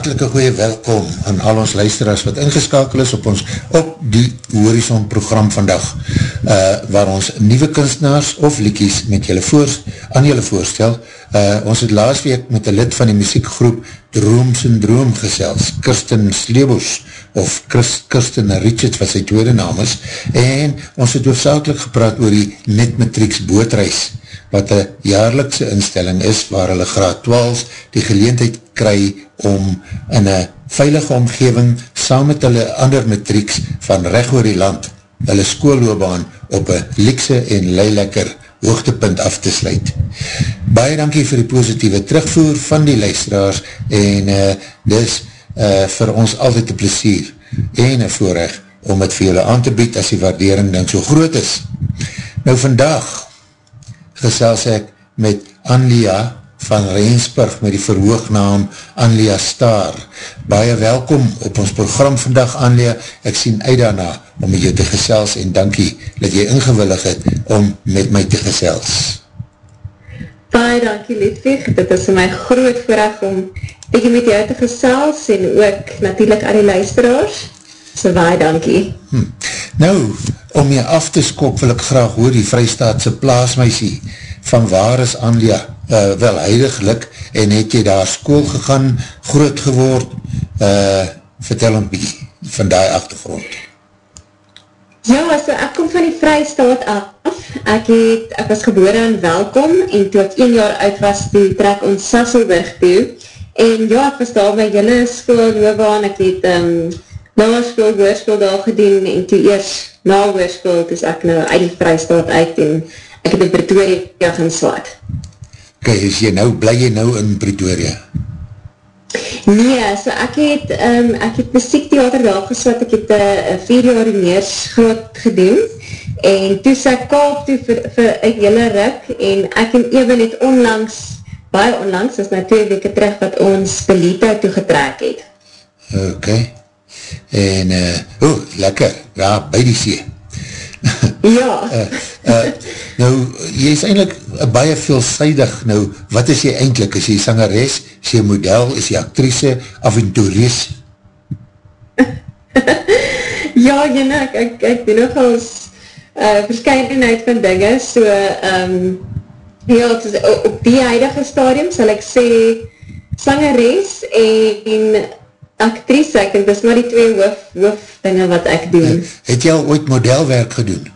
hartelike goeie welkom aan al ons luisteraars wat ingeskakel is op ons op die Horizon program vandag uh, waar ons nieuwe kunstenaars of liekies met julle voors, aan julle voorstel. Uh, ons het laas week met een lid van die muziekgroep Droom Syndroom gesels, Kirsten Slebos of Chris, Kirsten Richards wat sy tweede naam is en ons het hoofdzakelijk gepraat oor die Netmatrix bootreis wat een jaarlikse instelling is waar hulle graad 12 die geleentheid kry om in een veilige omgeving saam met hulle ander matrieks van recht oor die land hulle skoolloobaan op een liekse en leilekker hoogtepunt af te sluit. Baie dankie vir die positieve terugvoer van die luisteraars en uh, dis uh, vir ons altyd een plesier en een voorrecht om het vir julle aan te bied as die waardering dan so groot is. Nou vandag gesels ek met Anlia van Rensburg met die verhoognaam Anlia Star. Baie welkom op ons program vandag Anlia. Ek sien uit daarna om met jou te gesels en dankie dat jy ingewillig het om met my te gesels. Baie dankie Ludwig, dit is my groot voorrecht om ek met jou te gesels en ook natuurlijk aan die luisteraars. So baie dankie. Hm. Nou, om jy af te skop wil ek graag hoor die vrystaatse plaasmeisie van waar is Anlia uh, wel heiliglik en het jy daar school gegaan, groot geword, uh, vertel een bykie van die achtergrond. Ja, so ek kom van die vrystaat af. Ek, het, ek was geboren in Welkom en toe ek 1 jaar uit was, toe trek ons Sasselburg toe. En ja, ek was daar by jylle school, loobaan, ek het um, na school, hoorskool daar gedien en toe eers na hoorskool, dus ek nou uit die vrystaat uit en ek het in Pretoria gaan Kijk, is jy nou, bly jy nou in Pretoria? Nee, so ek het, um, ek het muziektheater daar geswat, ek het uh, vier jaar meers groot gedoen, en toe sy kaap toe vir, vir een hele ruk, en ek en Ewen het onlangs, baie onlangs, is nou twee weke terug, wat ons Belita toe getrek het. Ok, en, uh, oh, lekker, ja, by die see. Ja. uh, uh, nou, jy is eindelijk baie veelzijdig, nou, wat is jy eindelijk? Is jy sangeres, is jy model, is jy actrice, avonturees? ja, jy nou, ek, ek, ek doen nog als uh, verscheidenheid van dinge, so, um, ja, op die huidige stadium sal ek sê sangeres en actrice, ek denk, dis maar die twee hoof, hoof dinge wat ek doen. Het jy al ooit modelwerk gedoen?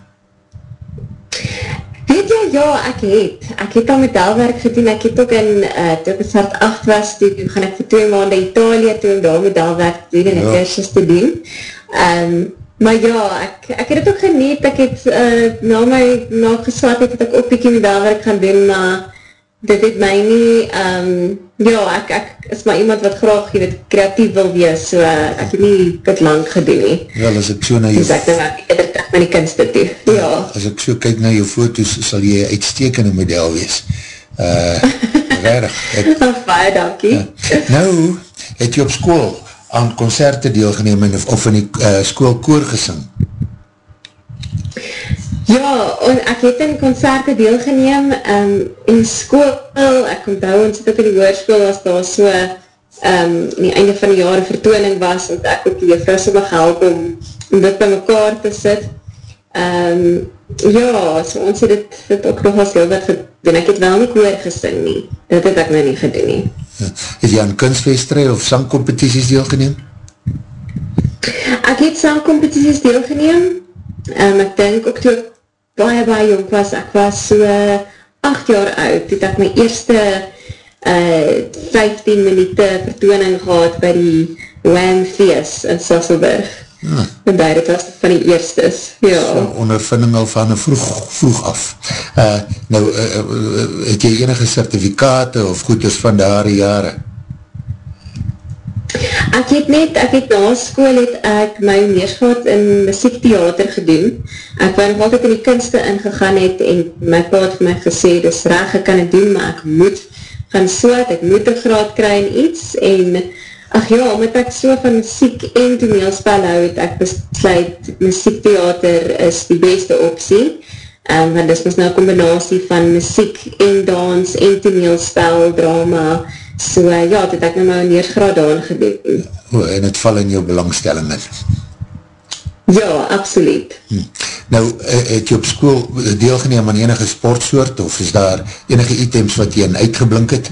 Weet jy, ja, ek het. Ek het al modelwerk gedoen, ek het ook in, uh, toe ek in Sart 8 was, toe gaan ek vir twee maanden Italië toe om daar modelwerk te doen en ja. ek kursus te doen. Um, maar ja, ek, ek het het ook geniet, ek het uh, na my, na geswat, ek het ook ook bykie modelwerk gaan doen, maar dit het my nie, um, ja, ek, ek is maar iemand wat graag, jy weet, kreatief wil wees, so uh, ek het nie dit lang gedoen nie. Wel, as ek so na jou... Dus ek denk, ek het terug met die kunste toe, ja. As ek so kyk na jou foto's, sal jy uitstekende model wees. Uh, rarig. Ek, Baie dankie. Ja. Nou, het jy op school aan concerte deelgeneem of, of in die uh, school koor gesing? Ja, en ek het in concerte deelgeneem um, in school, ek onthou ons het ook in die woordschool was daar so um, in die einde van die jare vertooning was, en ek ook die juffrou so mag help om, om dit by mekaar te sit. Um, ja, so ons het dit, dit ook nog als heel wat gedoen. Ek het wel nie koor gesing nie, dit het ek nou nie gedoen nie. Ja, het jy aan kunstfeestrui of sangcompetities deelgeneem? Ek het sangcompetities deelgeneem, um, ek denk ook toe baie baie jong was, ek was so 8 jaar oud, het ek my eerste uh, 15 minuute vertooning gehad by die Wham Feest in Sasselburg. Ja. En daar het was van die eerstes. Ja. So, ondervinding al van vroeg, vroeg af. Uh, nou, uh, uh, het jy enige certificate of goeders van daar jare? Ek het net, ek het na school het ek my neersgaat in muziektheater gedoen. Ek ben nog altijd in die kunste ingegaan het en my pa het vir my gesê, dis reg, ek kan het doen, maar ek moet gaan soot, ek moet een graad kry in iets en ach ja, omdat ek so van muziek en toneelspel hou het, ek besluit muziektheater is die beste optie. Um, want dis mis nou combinatie van muziek en dans en toneelspel, drama, So uh, ja, dit ek nou my neersgraad aan gedoen. Oh, en het val in jou belangstelling in? Ja, absoluut. Hm. Nou, eh, het jy op school deelgeneem aan enige sportsoort, of is daar enige items wat jy in uitgeblink het?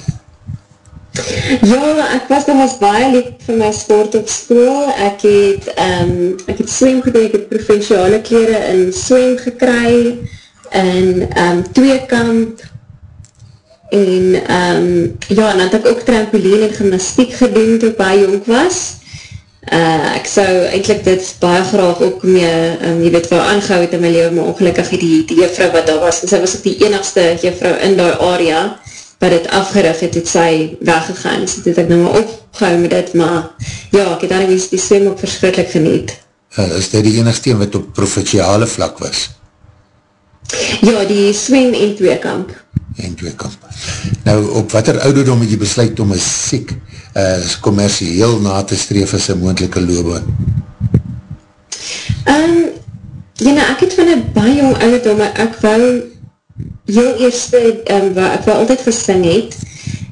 Ja, ek was nog als baie lief vir my sport op school. Ek het, um, ek het swem gedoen, ek het provinciale kleren in swem gekry, en um, tweekamp, en um, ja, en het ek ook trampoline en gymnastiek gedoen toe ek baie jong was. Uh, ek sou eindelijk dit baie graag ook mee, um, jy weet, wel aangehou het in my leven, maar ongelukkig die, die juffrou wat daar was, en sy was ook die enigste juffrou in die area, wat het afgerig het, het sy weggegaan, so het ek nou maar opgehou met dit, maar ja, ek het dan die, die swem ook verskrikkelijk geniet. Uh, is dit die enigste wat op provinciale vlak was? Ja, die swem en tweekamp. En tweekamp. Nou, op wat er ouderdom het jy besluit om een siek uh, commercieel na te streef as een moendelike lobe? Um, ja, nou, ek het van een baie jong ouderdom, ek wou heel eerste, um, wat ek wou altyd gesing het,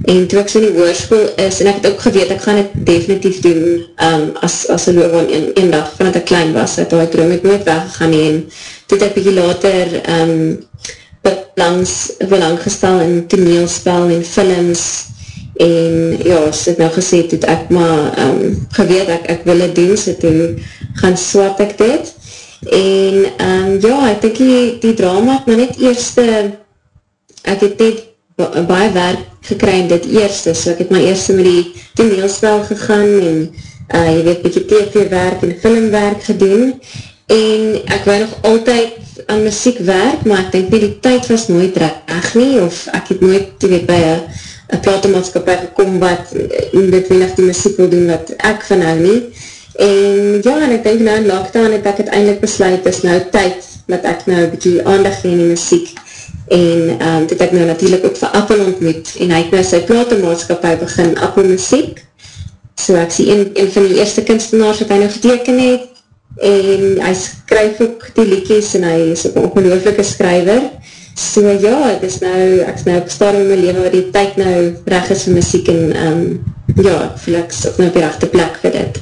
en toe ek so die woordschool is, en ek het ook geweet, ek gaan het definitief doen um, as, as een lobe een, een dag, vanat ek klein was, het, toe ek droom het nooit weggegaan en toe het ek bykie later um, belangs, belang gestel in toneelspel en films. En ja, so het nou gesê, het ek maar um, geweet ek, ek wil het doen, so toe gaan swat ek dit. En um, ja, ek denk die, die drama het maar net eerste ek het net baie werk gekry in dit eerste, so ek het maar eerste met die toneelspel gegaan en uh, jy weet, bykie tv werk en filmwerk gedoen en ek wou nog altyd aan muziek werk, maar ek denk nie die tyd was nooit reg nie, of ek het nooit, jy weet, by een platemaatskapie gekom wat dit wenig die muziek wil doen wat ek van hou nie. En ja, en ek denk nou in lockdown het ek uiteindelik besluit, is nou tyd dat ek nou bykie aandag gee in muziek. En um, dit ek nou natuurlijk ook vir Appel ontmoet, en hy het nou sy platemaatskapie begin, Appel Muziek. So ek sê, een, een van die eerste kunstenaars wat hy nou geteken het, en hy skryf ook die liedjes en hy is ook een ongelooflike skryver so ja, het is nou ek is nou op stadium in my leven waar die tyd nou reg is vir muziek en um, ja, ek voel ek is ook nou op die rechte plek vir dit.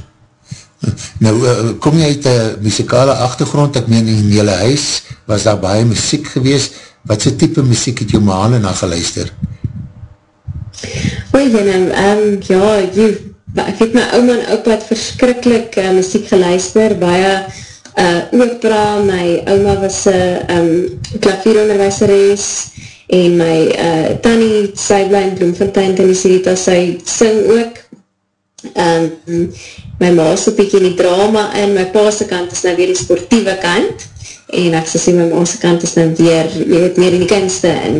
Nou, uh, kom jy uit een muzikale achtergrond, ek meen in jylle huis, was daar baie muziek gewees, wat sy type muziek het jou maal na geluister? Oei, Willem, um, ja, jy, ek het my ouma en opa het verskrikkelijk uh, muziek geluister, baie uh, opera, my ouma was een uh, um, klavieronderwijseres en my uh, tannie, sy bly in Bloemfontein, tannie Sirita, sy sing ook. Um, my ma is een bykie in die drama en my paase kant is nou weer die sportieve kant en ek sê my maase kant is nou weer, jy weet, meer in die kunste en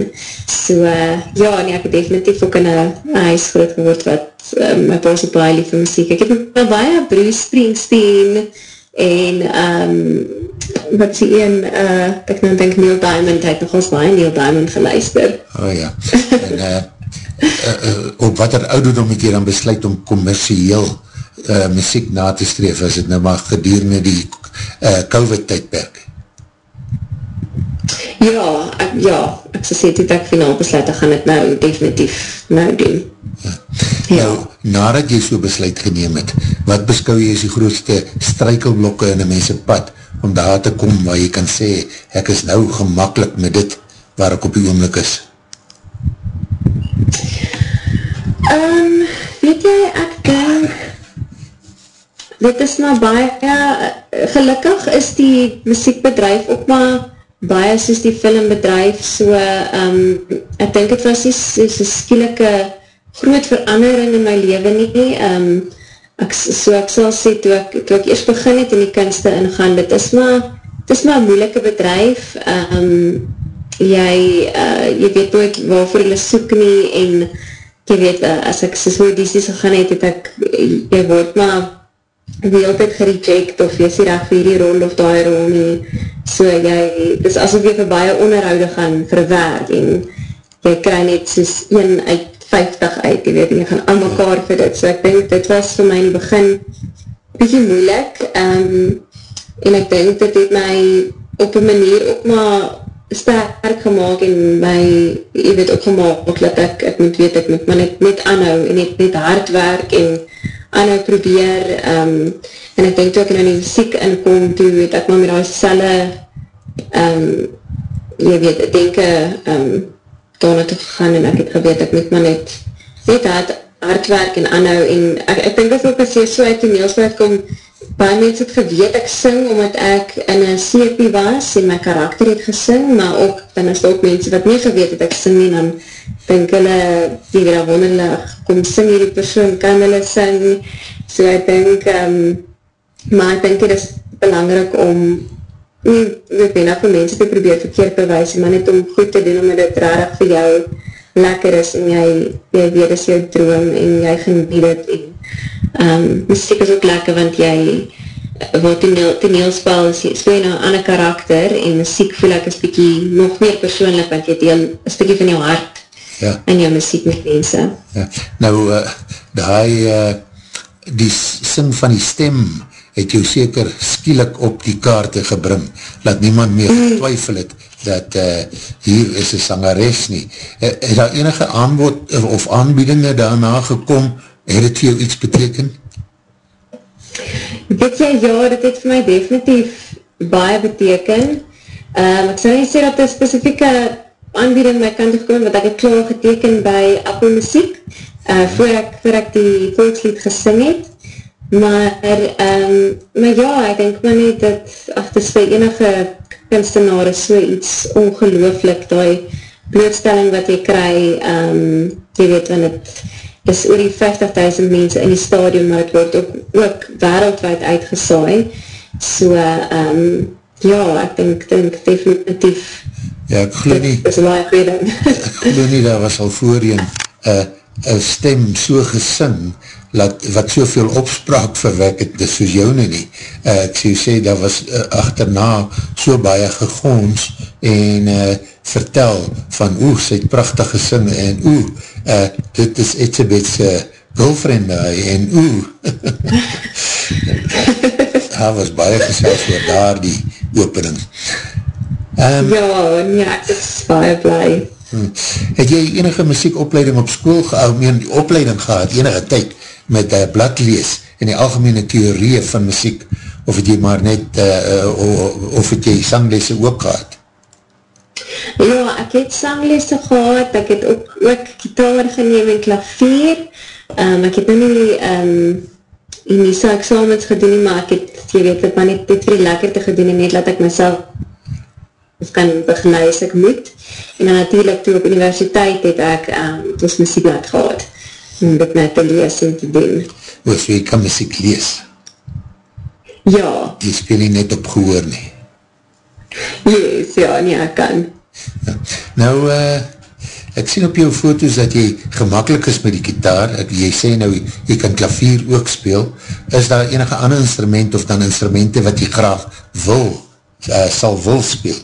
so, uh, ja, nee, ek het definitief ook in een huis groot geword wat um, my pa so baie lief vir muziek. Ek het my baie Bruce Springsteen en um, wat sê een, uh, ek nou denk Neil Diamond, hy het nogals baie Neil Diamond geluister. Oh ja, en uh, uh, uh, op wat er ouderdom het jy dan besluit om commercieel uh, muziek na te streef, as het nou maar gedurende die uh, COVID-tijdperk? Ja, ek, ja, ek sê sê, toe ek finaal besluit, ek gaan het nou definitief nou doen. Ja. Ja. Nou, nadat jy so besluit geneem het, wat beskou jy as die grootste strykelblokke in een mense pad, om daar te kom waar jy kan sê, ek is nou gemakkelijk met dit, waar ek op die oomlik is? Um, weet jy, ek denk, dit is maar baie, ja, gelukkig is die muziekbedrijf ook maar baie soos die filmbedrijf, so, um, ek denk het was die, die, die skielike groot verandering in my leven nie. Um, ek, so ek sal sê, toe ek, toe ek eerst begin het in die kunste ingaan, dit is maar, dit is maar een moeilike bedrijf. Um, jy, uh, jy weet nooit waarvoor jy soek nie en jy weet, uh, as ek soos audities gegaan het, het ek, jy word maar die hele tijd gereject, of jy sê daar vir die rol of die rol nie, so jy, dis asof jy vir baie onderhoude gaan verwerk, en jy krij net soos 1 uit 50 uit, jy weet, en jy gaan aan mekaar vir dit, so ek denk, dit was vir my in die begin, bietje moeilik, um, en ek denk, dit het my op een manier ook maar sterk gemaakt en my, jy weet, ook gemaakt, dat ek, ek moet weet, ek moet maar net, net anhou, en net, net hard werk, en anhou probeer, um, en ek denk toe ek in die muziek inkom, toe weet ek maar met die selle, um, jy weet, ek denk, um, daarna te gaan, en ek het geweet, ek moet maar net, net hard, hard werk en anhou, en ek, ek denk dat ook as jy so uit die neelswerk kom, baie mense het geweet, ek sing omdat ek in een CP was en my karakter het gesing, maar ook, dan is ook mense wat nie geweet het ek sing nie, dan denk hulle, die weer wonderlig, kom sing hierdie persoon, kan hulle sing, so ek denk, um, maar ek denk het is belangrijk om, nie, weet nie, vir mense te probeer verkeerd bewys, maar net om goed te doen, omdat het rarig vir jou lekker is, en jy, jy weet is jou droom, en jy geniet het, en um, muziek is ook lekker, want jy wat toneel, toneelspel is, speel jy nou een ander karakter, en muziek voel ek is bykie nog meer persoonlik, want jy deel een stukje van jou hart ja. in jou muziek met mense. Ja. Nou, uh, die, uh, die sing van die stem het jou seker skielik op die kaarte gebring, laat niemand meer mm. twyfel het, dat uh, hier is een sangeres nie. Uh, is daar enige aanbod of aanbiedinge daarna gekom, Het het vir jou iets beteken? Weet jy, ja, dit het vir my definitief baie beteken. Um, ek sal nie sê dat die specifieke aanbieding my kant gekom, wat ek het klaar geteken by Apple Muziek, uh, voor, ek, voor ek die volkslied gesing het. Maar, um, maar ja, ek denk maar nie dat, ach, dit is vir enige kunstenaar is so iets ongelooflik, die blootstelling wat jy kry, um, jy weet, wanneer het is oor die 50.000 mense in die stadion, maar het word ook, ook wereldwijd uitgesaai. So, um, ja, ek denk, denk definitief ja, ek geloof nie, is baie goeie ding. ek geloof nie, daar was al voorheen een stem so gesing, laat, wat soveel opspraak verwek het, dis soos jou nie. Uh, ek sê, sê, daar was uh, achterna so baie gegons en uh, vertel van oe, sy het prachtig gesing en oe, uh, dit is Etsebetse girlfriend en oe. Daar was baie gesels oor daar die opening. Um, ja, ja, ek is baie blij. Hmm. Het jy enige muziekopleiding op school gehad, meer die opleiding gehad, enige tyd met uh, bladlees en die algemene theorie van muziek, of het jy maar net, uh, uh, of het jy sanglese ook gehad? Ja, ek het sanglese gehad, ek het ook, ook gitaar geneem en klavier, um, ek het nou nie um, in die so examens gedoen, maar ek het, jy weet, het maar net dit vir die lekker te gedoen en net laat ek myself of kan begin as ek moet. En dan natuurlijk toe op universiteit het ek um, ons muziekblad gehad om dit net te lees en te doen. O, so jy kan muziek lees? Ja. Jy speel nie net op gehoor nie? Yes, ja, nie, ek kan. Nou, uh, ek sien op jou foto's dat jy gemakkelijk is met die gitaar, ek, jy sê nou, jy kan klavier ook speel, is daar enige ander instrument of dan instrumente wat jy graag wil, uh, sal wil speel?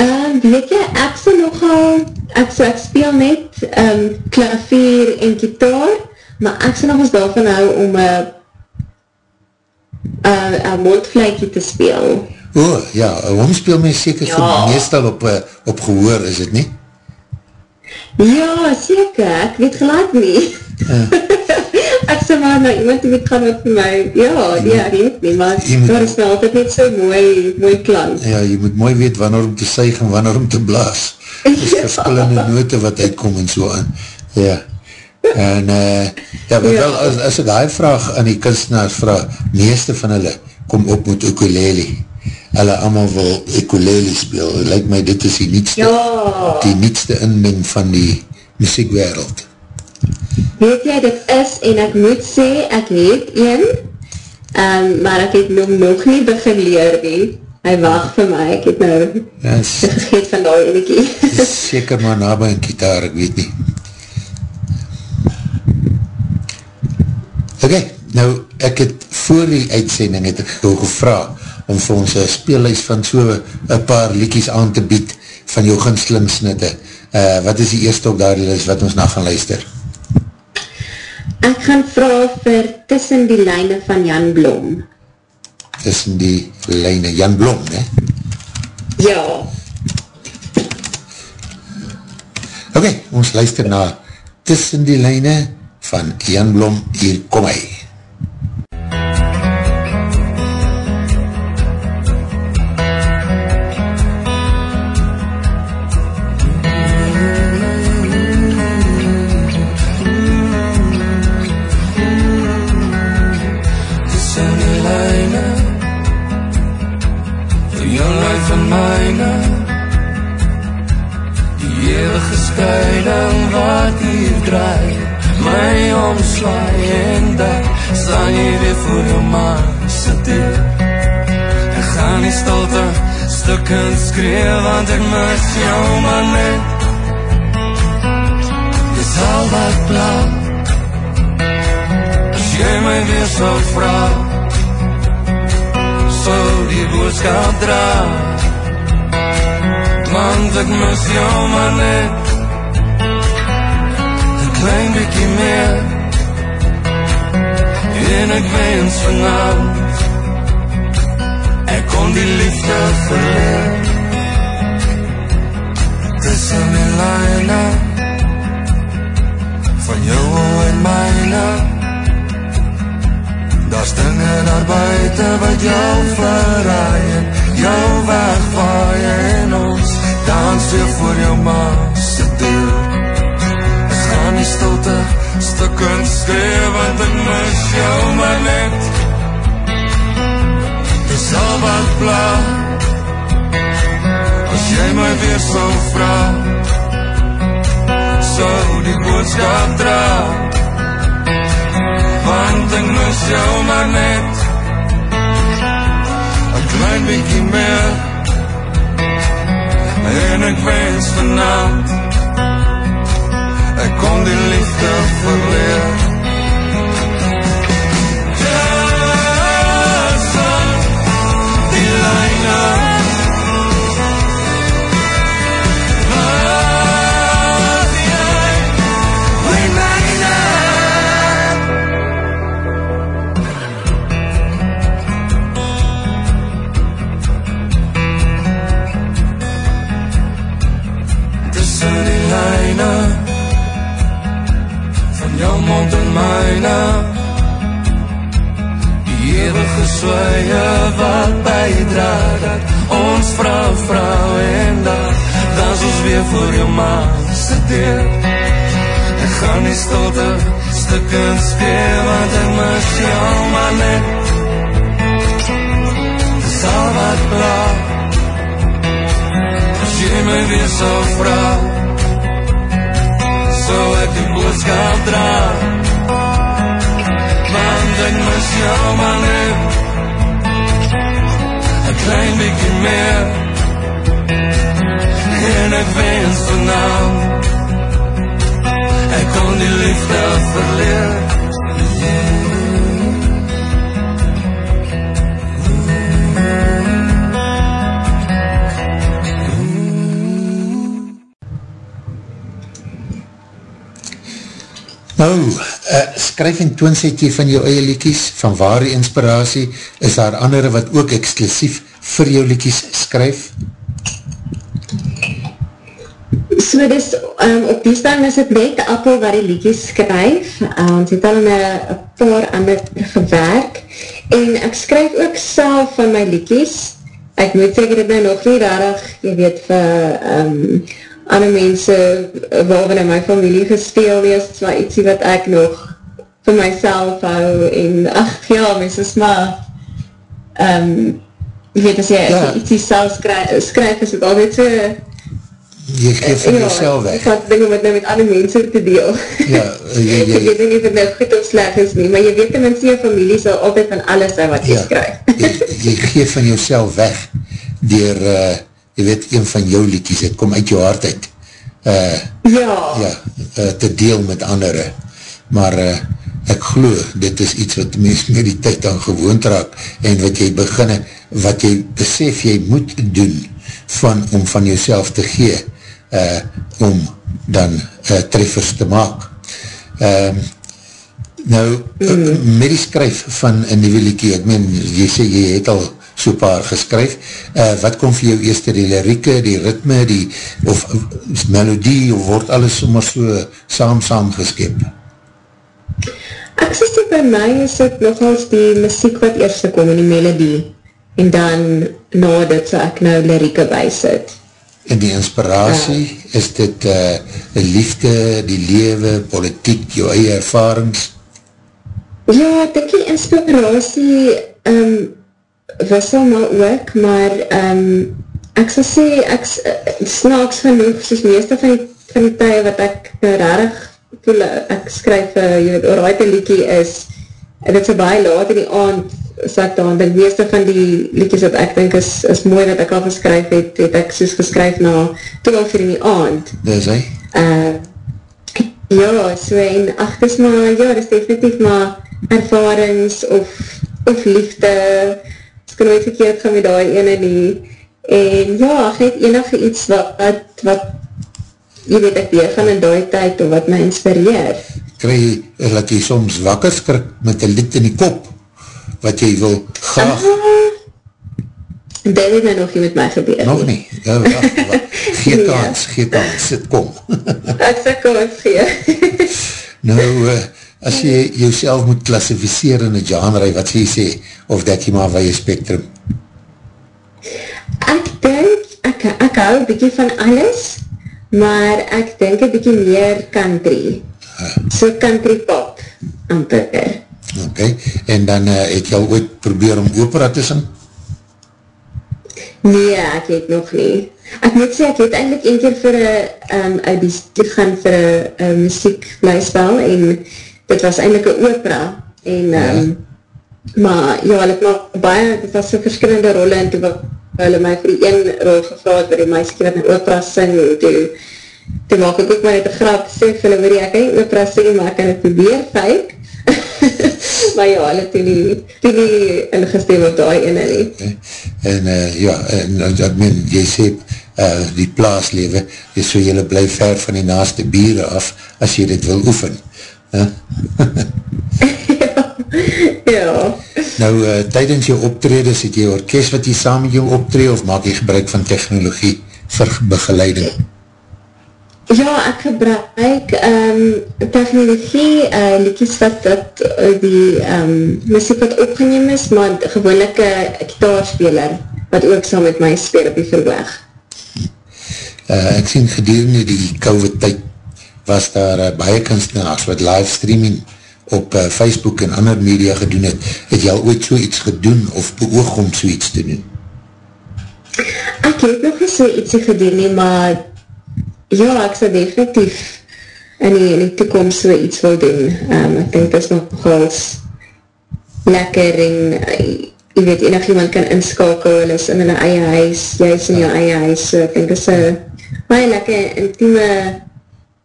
Um, weet jy, ek sal nogal, ek, so ek speel net um, klavier en gitaar, maar ek sal nog eens daarvan hou om een een mondvlijkje te speel. O, oh, ja, hom speel my seker ja. meestal op, uh, op gehoor, is het nie? Ja, seker, ek weet gelijk nie. Ja. ek sê maar, nou, iemand die weet gaan wat vir my, ja, nee, ek weet nie, maar daar is nou altijd net so mooi, mooi klank. Ja, jy moet mooi weet wanneer om te suig en wanneer om te blaas. Dit is verskillende note wat uitkom en so aan. Ja. En, uh, ja, maar ja. wel, as, as ek die vraag aan die kunstenaars vraag, meeste van hulle kom op met ukulele hulle allemaal wil ukulele speel. Het lyk my, dit is die nietste, ja. die nietste inding van die muziekwereld. Weet jy, dit is, en ek moet sê, ek het een, um, maar ek het nog, nog nie begin leer nie. hy wacht vir my, ek het nou Yes. gegeet van die liekie. Seker maar na by een kitaar, ek weet nie. Ok, nou, ek het voor die uitsending het ek jou gevra om vir ons een speellijst van so een paar liekies aan te bied van jou ginslingsnitte. Uh, wat is die eerste op daar list wat ons na gaan luister? Ek gaan vraag vir Tussen die Lijne van Jan Blom. Tussen die lijne Jan Blom, ne? Ja, Ok, ons luister na Tussen die lijne van Jan Blom, hier kom hy. Mis jou maar net Een klein bykie meer En ek wens vanavond Ek kon die liefde verleer Tussen die lijne Van jou en myne Daar's dinge daar buiten wat jou verraai en jou wegvaai en ons dans weer voor jou maas se deur. Ek gaan die stilte stukken skree want ek mis jou maar net. Dis al wat bla As jy my weer sou vraag Sou die boodskap draag want ek mis jou maar net Een klein bykie meer En ek wens vanavond Ek kon die liefde verleer swaaie wat bijdra dat ons vrou vrou en dat dans ons weer voor jou maan sit deur. Ek gaan die stilte stukken speel want ek mis jou maar net dis al wat blauw As jy my weer sal vraag Sou ek die boodskap dra Want ek mis jou maar net Een klein bykie meer En ek wens vanavond Ek kon die liefde verleer Nou, uh, skryf en toon sê jy van jou eie liekies, van waar die inspiratie, is daar andere wat ook exclusief vir jou liekies skryf? So dis, um, op die staan is het net Appel wat die liedjes skryf, um, sy het al met een paar ander gewerk, en ek skryf ook self van my liedjes, ek moet sê, ek het nou nog nie rarig, jy weet, vir um, ander mense, waarvan in my familie gespeel is, is maar ietsie wat ek nog vir myself hou, en ach ja, mens is maar, um, jy weet, as jy, Ja. jy ietsie self skryf, skryf is het altyd so, Jy geef van Ja, jouself weg. Ek gaan dinge met nou met ander mense te deel. Ja, jy, Ek jy, weet nie of het nou goed of sleg is nie, maar jy weet tenminste jou familie sal altyd van alles hou wat jy ja, skryf. jy, jy geef van jouself weg. dier, uh, jy weet, een van jou liedjes, het kom uit jou hart uit, uh, Ja, ja, uh, te deel met andere, maar uh, ek glo, dit is iets wat mens met die tyd aan gewoond raak, en wat jy beginne, wat jy besef jy moet doen, van, om van jouself te gee, uh, om dan uh, treffers te maak. Uh, nou, mm. met die skryf van een nieuwe liekie, ek meen, jy sê, jy het al so paar geskryf, uh, wat kom vir jou eerste, die lirieke, die ritme, die, of uh, melodie, of word alles sommer so saam, saam geskep? ek sê sê by my is het nogals die muziek wat eerste kom in die melodie, en dan na dit so ek nou lirieke bysit. En die inspiratie, ja. is dit uh, liefde, die lewe, politiek, jou eie ervarings? Ja, ek dink die inspiratie um, wissel maar ook, maar um, ek sal sê, ek uh, snaaks genoeg, soos meeste van die, van die tye wat ek nou rarig voel, ek skryf, uh, jy weet, oraaite liekie is, en dit is baie laat in die aand, so ek dan, die meeste van die liedjes wat ek denk is, is mooi wat ek al geskryf het, het ek soos geskryf na 12 uur in die aand. Dis hy? Uh, ja, so en ach, dis maar, ja, dis definitief maar ervarings of, of liefde, kan nooit verkeerd gaan met die ene nie, en ja, net enige iets wat, wat, wat jy weet ek weer van in die tyd, of wat my inspireer. Kry jy, dat jy soms wakker skrik met een lied in die kop, wat jy wil graag... Uh, dit het my nog nie met my gebeur. Nog nie? Ja, wacht, wacht. Gee Nee. kans, gee kans, sit kom. Ek sê kans gee. nou, uh, as jy jouself moet klassificeer in een genre, wat sê jy sê, of dek jy maar by jy spectrum? ek denk, ek, ek hou een bykie van alles, maar ek denk een bykie meer country. So country pop, amper. Ok, en dan uh, het jy al ooit probeer om opera te sing? Nee, ek het nog nie. Ek moet sê, ek het eindelijk een keer vir een um, auditie gaan vir een muziek blyspel en dit was eindelijk een opera. En, um, maar ja, hulle het maar baie, dit was so verskillende rolle en toe hulle my vir die een rol gevraagd waar die meisje wat in opera sing en toe, toe maak ek ook maar net een grap sê vir hulle, weet jy, ek kan nie opera sing, maar ek kan het probeer, fake. maar ja, hulle toe nie, toe nie ingestem op die ene nie. En uh, ja, en, ek meen, jy sê, uh, die plaaslewe, jy so jylle bly ver van die naaste bieren af, as jy dit wil oefen. Huh? ja. Nou, uh, tydens jou optredes, het jy orkest wat jy saam met jou optree, of maak jy gebruik van technologie vir begeleiding? Ja, ek gebruik um, technologie, uh, liedjes wat, wat uh, die um, muziek wat opgeneem is, maar gewoonlik een kitaarspeler, wat ook saam met my speel op die verweg. Uh, ek sien gedurende die COVID tyd, was daar uh, baie kunstenaars wat livestreaming op uh, Facebook en ander media gedoen het. Het jy al ooit so iets gedoen, of beoog om so iets te doen? Ek het nog nie so ietsie gedoen nie, maar ja, ek sal definitief in die, in die toekomst so iets wil doen. Um, ek denk dit is nogals lekker en uh, jy weet, enig iemand kan inskakel, hulle is in hulle eie huis, jy is in jou eie huis, so ek denk dit is een baie lekker intieme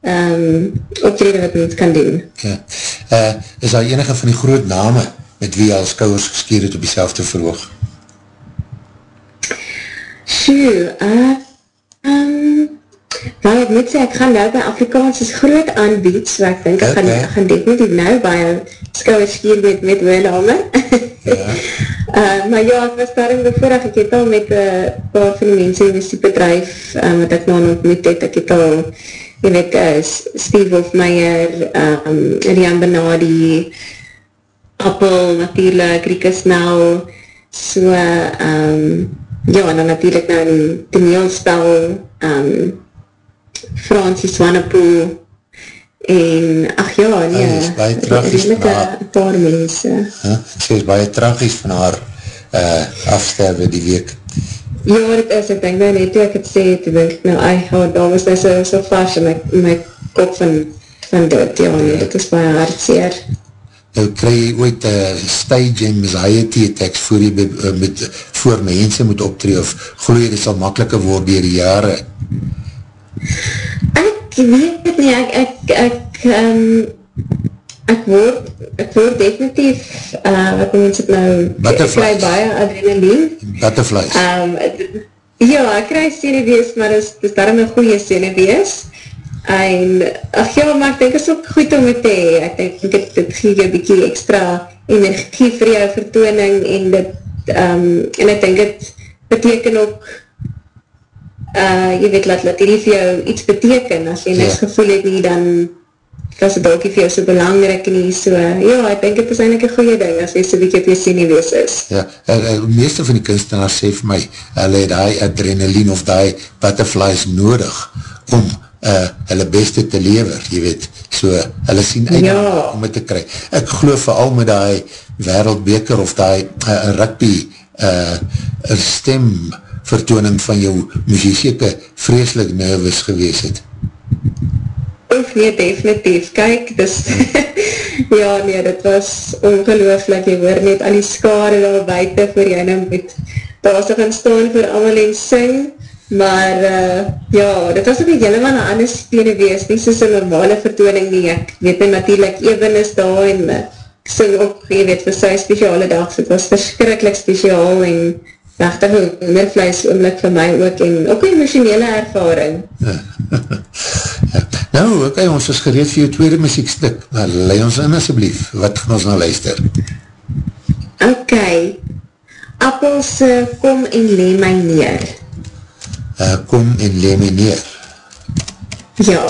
um, optrede wat mens kan doen. Ja. Uh, is daar enige van die groot name met wie jy al skouwers geskeer het op die verhoog? Sjoe, uh, um, nou ek moet sê, ek gaan nou by Afrikaans is groot aanbied, so ek denk, ek gaan, Okay. ek gaan definitief nou by skouwe skier met, met Willhamer. Ja. uh, maar ja, ek was daarin bevoordig, ek het al met uh, paar van die mense in die muziekbedrijf, um, wat ek nou ontmoet het, ek het al, jy weet, uh, Steve Hofmeyer, um, Rian Benadi, Appel, natuurlijk, Rika Snell, so, um, ja, en dan natuurlijk nou die toneelspel, um, Francis Wannepoel, en, ach ja, nee, Hy is baie tragies redelike van haar. paar mense. Huh? Sy is baie tragies van haar uh, afsterwe die week. Ja, dit is, ek denk nou net toe ek het sê, toe denk nou, ai, oh, daar was nou so, so vars in my, in my kop van, van dit, ja, nee, dit is baie hartseer. nou kry jy ooit uh, stage anxiety attacks voor jy be, uh, met, voor mense moet optree of geloof jy dit sal makkeliker word dier die jare? Ek weet nie, ek, ek, ek, um, ek word, ek word definitief, uh, wat moet het nou, Butterflies. ek kry baie adrenaline. Butterflies. Um, ja, ek kry senewees, maar dis, dis daarom een goeie senewees. En, ach ja, maar ek denk is ook goed om het te hee. Ek denk, dit, dit gee jy bykie extra energie vir jou vertooning en dit, um, en ek denk het beteken ook, uh, jy weet, laat, laat hierdie vir jou iets beteken. As jy Ja. niks gevoel het nie, dan was het ook nie vir jou so belangrijk nie. So, ja, ek denk het is eindelijk een goeie ding, as jy so bykie op jy senewees is. Ja, uh, uh, meeste van die kunstenaars sê vir my, hulle het die adrenaline of die butterflies nodig om uh, hulle beste te lever, jy weet, so hulle sien uit Ja. om het te kry. Ek geloof vooral met die wereldbeker of die uh, rugby uh, stem vertooning van jou moes jy vreselik nervous gewees het. Of nee, definitief. Kyk, dis, ja nee, dit was ongelooflik, jy hoor net al die skade daar buiten voor jy nou moet daar gaan staan voor allemaal en sing, maar uh, ja, dit was ook nie helemaal een ander spene wees, nie soos een normale vertooning nie, ek weet nie natuurlijk even is daar en uh, ek sing ook, jy weet, vir sy speciale dag, so het was verskrikkelijk speciaal en dachtig een hoendervlees oomlik vir my ook en ook een emotionele ervaring. Nou, oké, okay, ons is gereed vir jou tweede muziekstuk, maar lei ons in asjeblief, wat gaan ons nou luister? Ok, appels uh, kom en le my neer. Uh, kom en le my neer. Ja,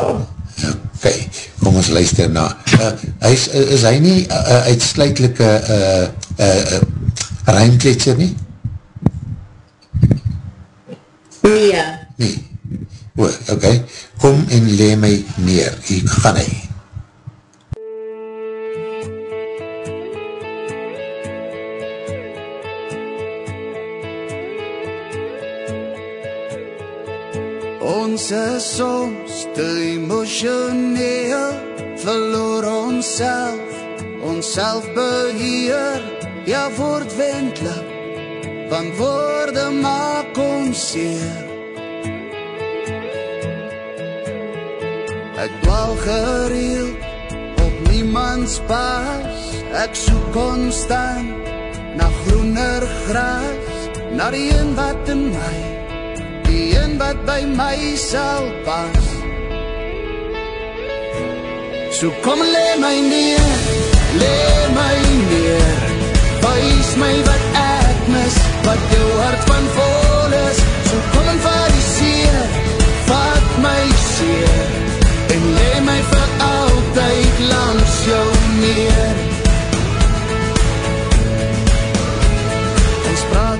Ok, kom ons luister na. Uh, hy is, is hy nie uh, uh, uitsluitlike uh, uh, uh, ruimkletser nie? nee. Nee. O, ok, kom en le my neer. Hier gaan hy. Ons is soms te emotioneel, verloor ons self, ons selfbeheer, ja word wendlik, want woorde maak ons seer. Ek dwaal gereeld op niemands pas, ek soek konstant na groener gras, na die een wat in my die een wat by my sal pas. So kom lê my neer, lê my neer. Wys my wat ek mis, wat jou hart van vol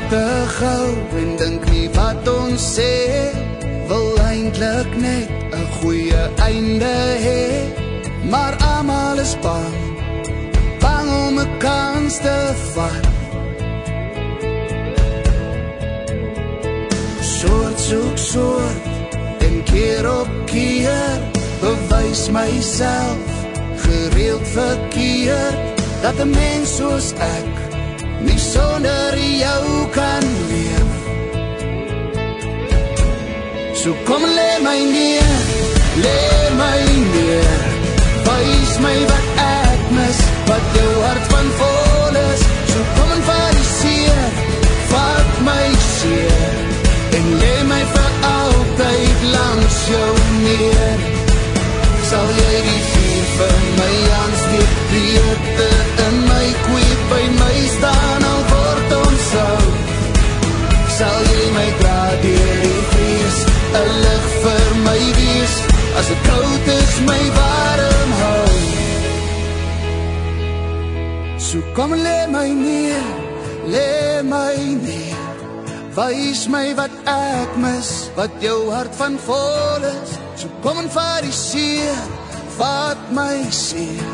te gauw en dink nie wat ons sê Wil eindelijk net een goeie einde hee Maar amal is bang Bang om een kans te vat. Soort soek soort En keer op keer Bewys myself Gereeld verkeer Dat een mens soos ek nie sonder jou kan leef. So kom lê my neer, lê my neer. Wys my wat ek mis, wat jou hart van vol is. So kom en die seer, vat my seer. En lê my vir altyd langs jou neer. Sal jy die vuur vir my aansteek, die as het koud is my warm hou. So kom lê my neer, lê my neer, Wys my wat ek mis, wat jou hart van vol is. So kom en vat die seer, vat my seer.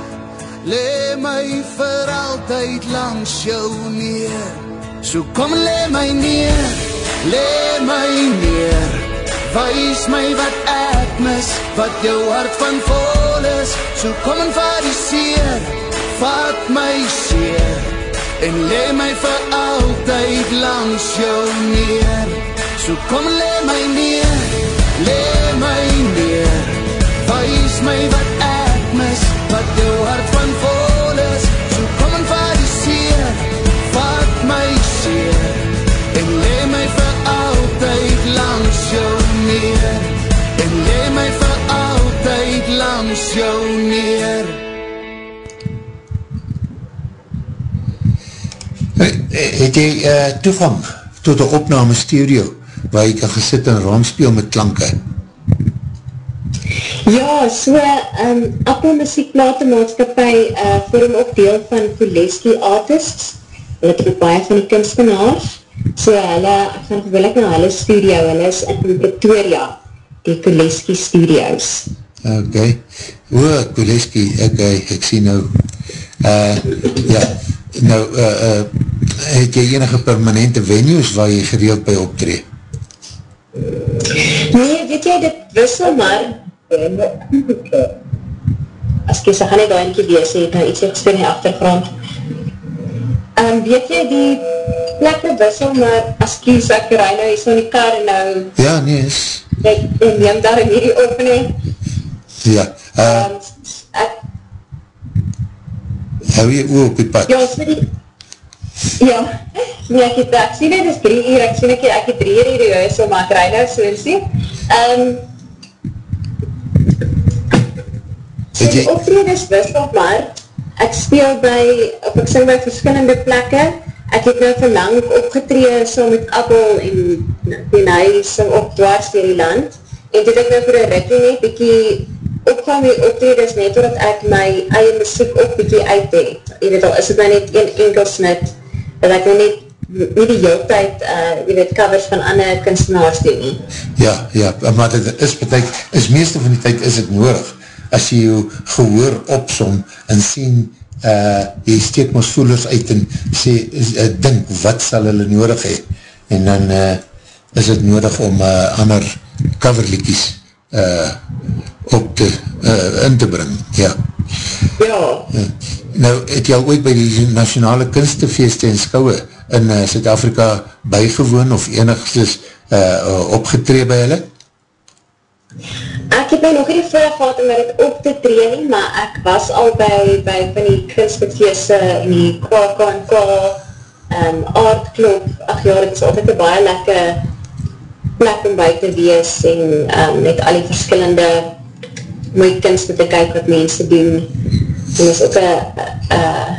Lê my vir altyd langs jou neer. So kom lê my neer, lê my neer. Wys my wat ek mis, wat jou hart van vol is. So kom en vat die seer, vat my seer en le my vir altyd langs jou neer. So kom le my neer, le my neer, wees my wat ek mis, wat jou hart van vol langs jou neer. Het jy uh, toegang tot een opname studio waar jy kan gesit en rondspeel met klanke? Ja, so, um, Apple Muziekplate Maatskapie uh, vorm ook deel van Kuleski Artists. Hulle het baie van die kunstenaars. So, hulle, ek gaan gewillig na hulle studio, hulle is in Pretoria, die Kuleski Studios. Ok, o, Kuleski, ok, ek sien nou, uh, ja, nou, uh, uh, het jy enige permanente venues waar jy gereeld by optree? Nee, weet jy, dit wissel maar, as kies, ek gaan nie daar eentje wees, het nou iets gespeeld in die achtergrond. Um, weet jy, die plekke wissel maar, as kies, ek rij nou iets van die kar en nou... Ja, nee, is... Ek neem daar in hierdie opening. Ja, uh, um, ek... Hou jy oor op die pad? Ja, so die... Ja, nee, ek het, ek sien het is drie uur, ek sien ek, ek het drie uur hier die huis, so maar ek rij nou so en sien. Um, so die optreders wissel maar, ek speel by, of ek sing by verskillende plekke, ek het nou verlang opgetree so met Appel en die huis sing op dwars dier die land, en dit ek nou vir een rikkie net, bykie opgaan die optreders net, omdat ek my eie muziek ook bykie uit het. Je weet al, is het nou net een enkel snit, dat ek nou net nie die heel tyd, uh, jy weet, covers van ander kunstenaars doen nie. Ja, ja, maar dit is betek, is meeste van die tyd is het nodig, as jy jou gehoor opsom en sien, uh, jy steek ons voelers uit en sê, uh, dink, wat sal hulle nodig hee? En dan uh, is het nodig om uh, ander coverlikies uh, op te, uh, in te bring, ja. Ja. Uh, nou, het jy al ooit by die nationale kunstefeeste en skouwe in uh, Zuid-Afrika bygewoon of enigszins uh, opgetree by hulle? Ek het my nog nie vraag gehad om dit op te tree nie, maar ek was al by, by van die kunstefeeste en die KKNK um, aardklop, ach ja, dit is altijd een baie lekker plek om by te wees en um, met al die verskillende mooie kunst te kyk wat mense doen en is ook een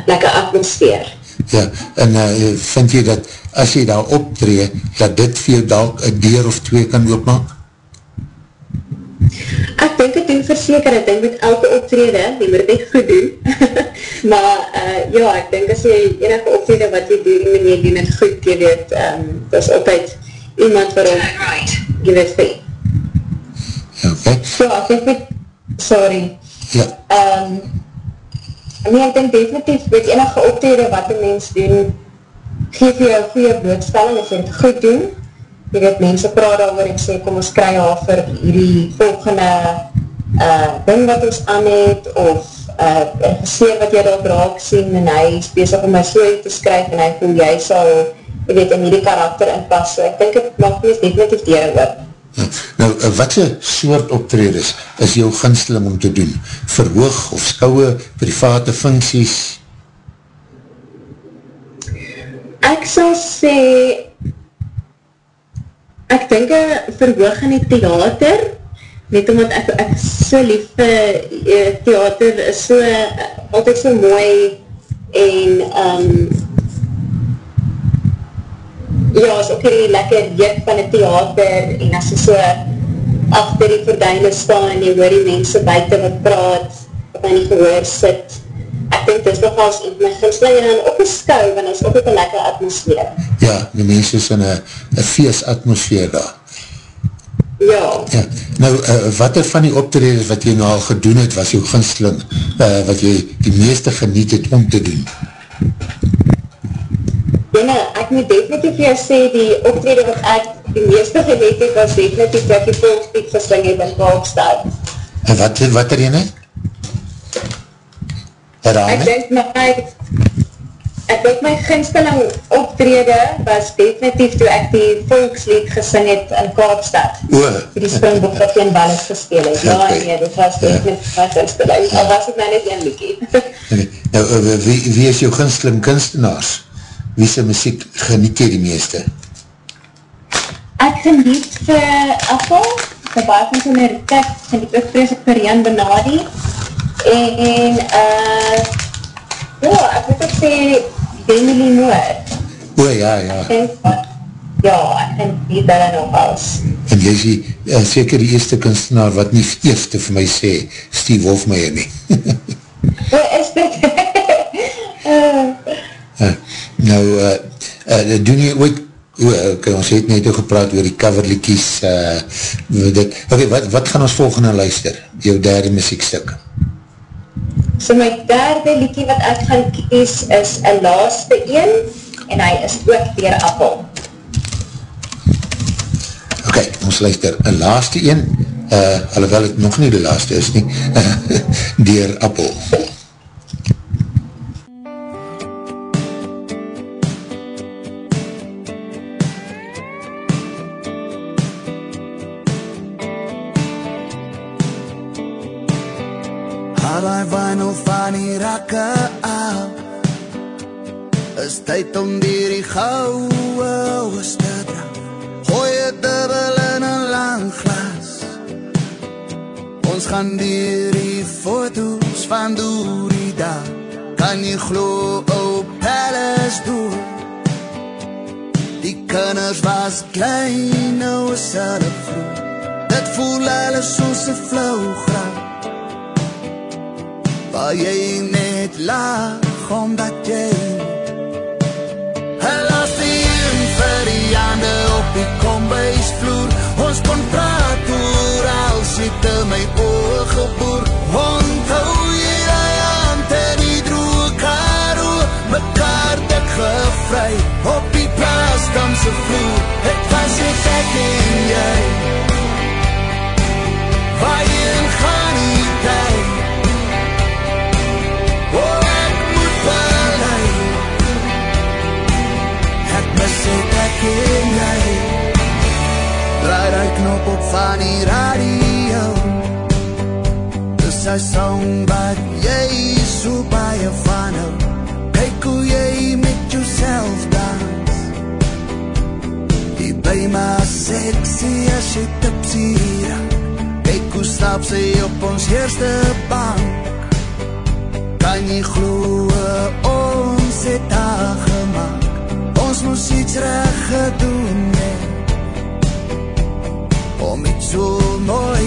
lekker atmosfeer. Ja, en uh, vind jy dat as jy daar optree, dat dit vir jou dalk een deur of twee kan oopmaak? Ek denk het doen verseker, ek denk met elke optrede, die moet het goed doen, maar uh, ja, ek denk as jy enige optrede wat jy doen, en jy doen het goed, jy weet, um, dat is altijd iemand waarom jy weet vir. Okay. So, ek denk met, sorry, ja. um, Nee, ek denk definitief, weet enige optrede wat die mens doen, geef jy een goeie blootstelling, as jy het goed doen, jy weet, mense praat over en sê, kom ons kry al vir hierdie volgende uh, ding wat ons aan het, of uh, geseer wat jy daar raak sien, en hy is bezig om my so te skryf, en hy voel jy sal, jy weet, in hierdie karakter inpas, so ek denk het mag mens definitief deur oor. Nou, wat se soort optreders is jou ginsteling om te doen? Verhoog of skouwe, private funksies? Ek sal sê, ek denk verhoog in die theater, net omdat ek, ek so lief uh, theater is so, uh, altijd so mooi en um, ja, is ook die lekker juk van die theater en as jy so achter die verduine staan en jy hoor die mense buiten wat praat, wat aan die gehoor sit, ek denk dit is nogals my ginsling en dan op een skou, want is ook een lekker atmosfeer. Ja, die mense is in een feest atmosfeer daar. Ja. ja. Nou, uh, wat er van die optreders wat jy nou al gedoen het, was jou ginsling, uh, wat jy die meeste geniet het om te doen? Jene, ek moet definitief jou sê, die optrede wat ek die meeste geleed het, was definitief dat die volkspiek versling het in Kaapstad. En wat, wat er jene? Rame? Ek denk my, ek denk my ginsteling optrede was definitief toe ek die volkslied gesing het in Kaapstad. O. Die Springbok wat in Wallis gespeel het. Ja, Okay. nee, dit was Ja. definitief my ginsteling. Al was het nou net een liedje. Okay. Nou, uh, wie, wie is jou ginsteling kunstenaars? Wie sy muziek geniet jy die meeste? Ek geniet vir Appel, vir baie van sy lyriek, geniet ook vrees ek vir Jan Benadi, en, uh, ja, ek moet ook sê, Demi Moore, O, ja, ja. en, ja, ek geniet hulle nog als. En jy is die, uh, seker die eerste kunstenaar wat nie eerste vir my sê, Steve Hofmeyer nie. O, is dit? uh, nou, uh, uh, doen jy ooit, okay, ons het net al gepraat oor die coverlikies, uh, dit, okay, wat, wat gaan ons volgende luister? Jou derde muziekstuk? so my derde liedje wat ek gaan kies is een laaste een, en hy is ook dier Appel. Ok, ons luister een laaste een, uh, alhoewel het nog nie die laaste is nie, dier Appel. Haal vinyl van die rakke af Is tyd om dier die gouwe oos te dra Gooi het dubbel in een lang glas Ons gaan dier die foto's van door die dag Kan jy glo op palace door Die kinders was klein, nou is hulle vroeg Dit voel hulle soos een flauw graf Waar jy net lag omdat jy Hy las die een vir die ander op die kombuisvloer Ons kon praat oor als jy te my oor geboor Onthou jy die hand en die droe karo Mekaar dik gevry op die plaasdamse vloer. Het was het ek en jy. Waarheen gaan Hy song wat jy so baie van hou Kyk hoe jy met jouself dans Jy by my sexy as jy tipsy raak Kyk hoe stap sy op ons eerste bank. Kan jy glo ons het daar gemaakt. Ons moes iets reg gedoen het Om iets so mooi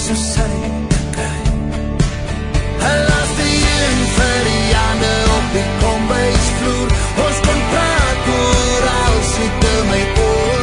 soos sy te vir die ander op die kombuisvloer. Ons kon praat oor als jy te my oor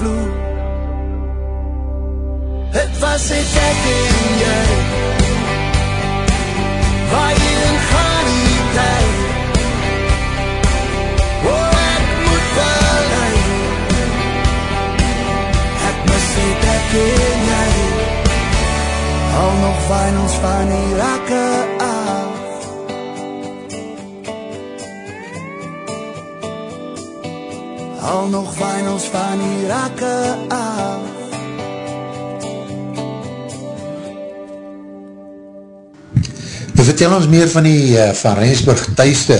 vloer. Het was het ek en jy Waarheen gaan die tyd Oh, ek moet bely Ek mis het ek en jy Al nog vinyls van die rakke af Al nog wyn ons van die rakke af. Vertel ons meer van die uh, van Rensburg thuisde.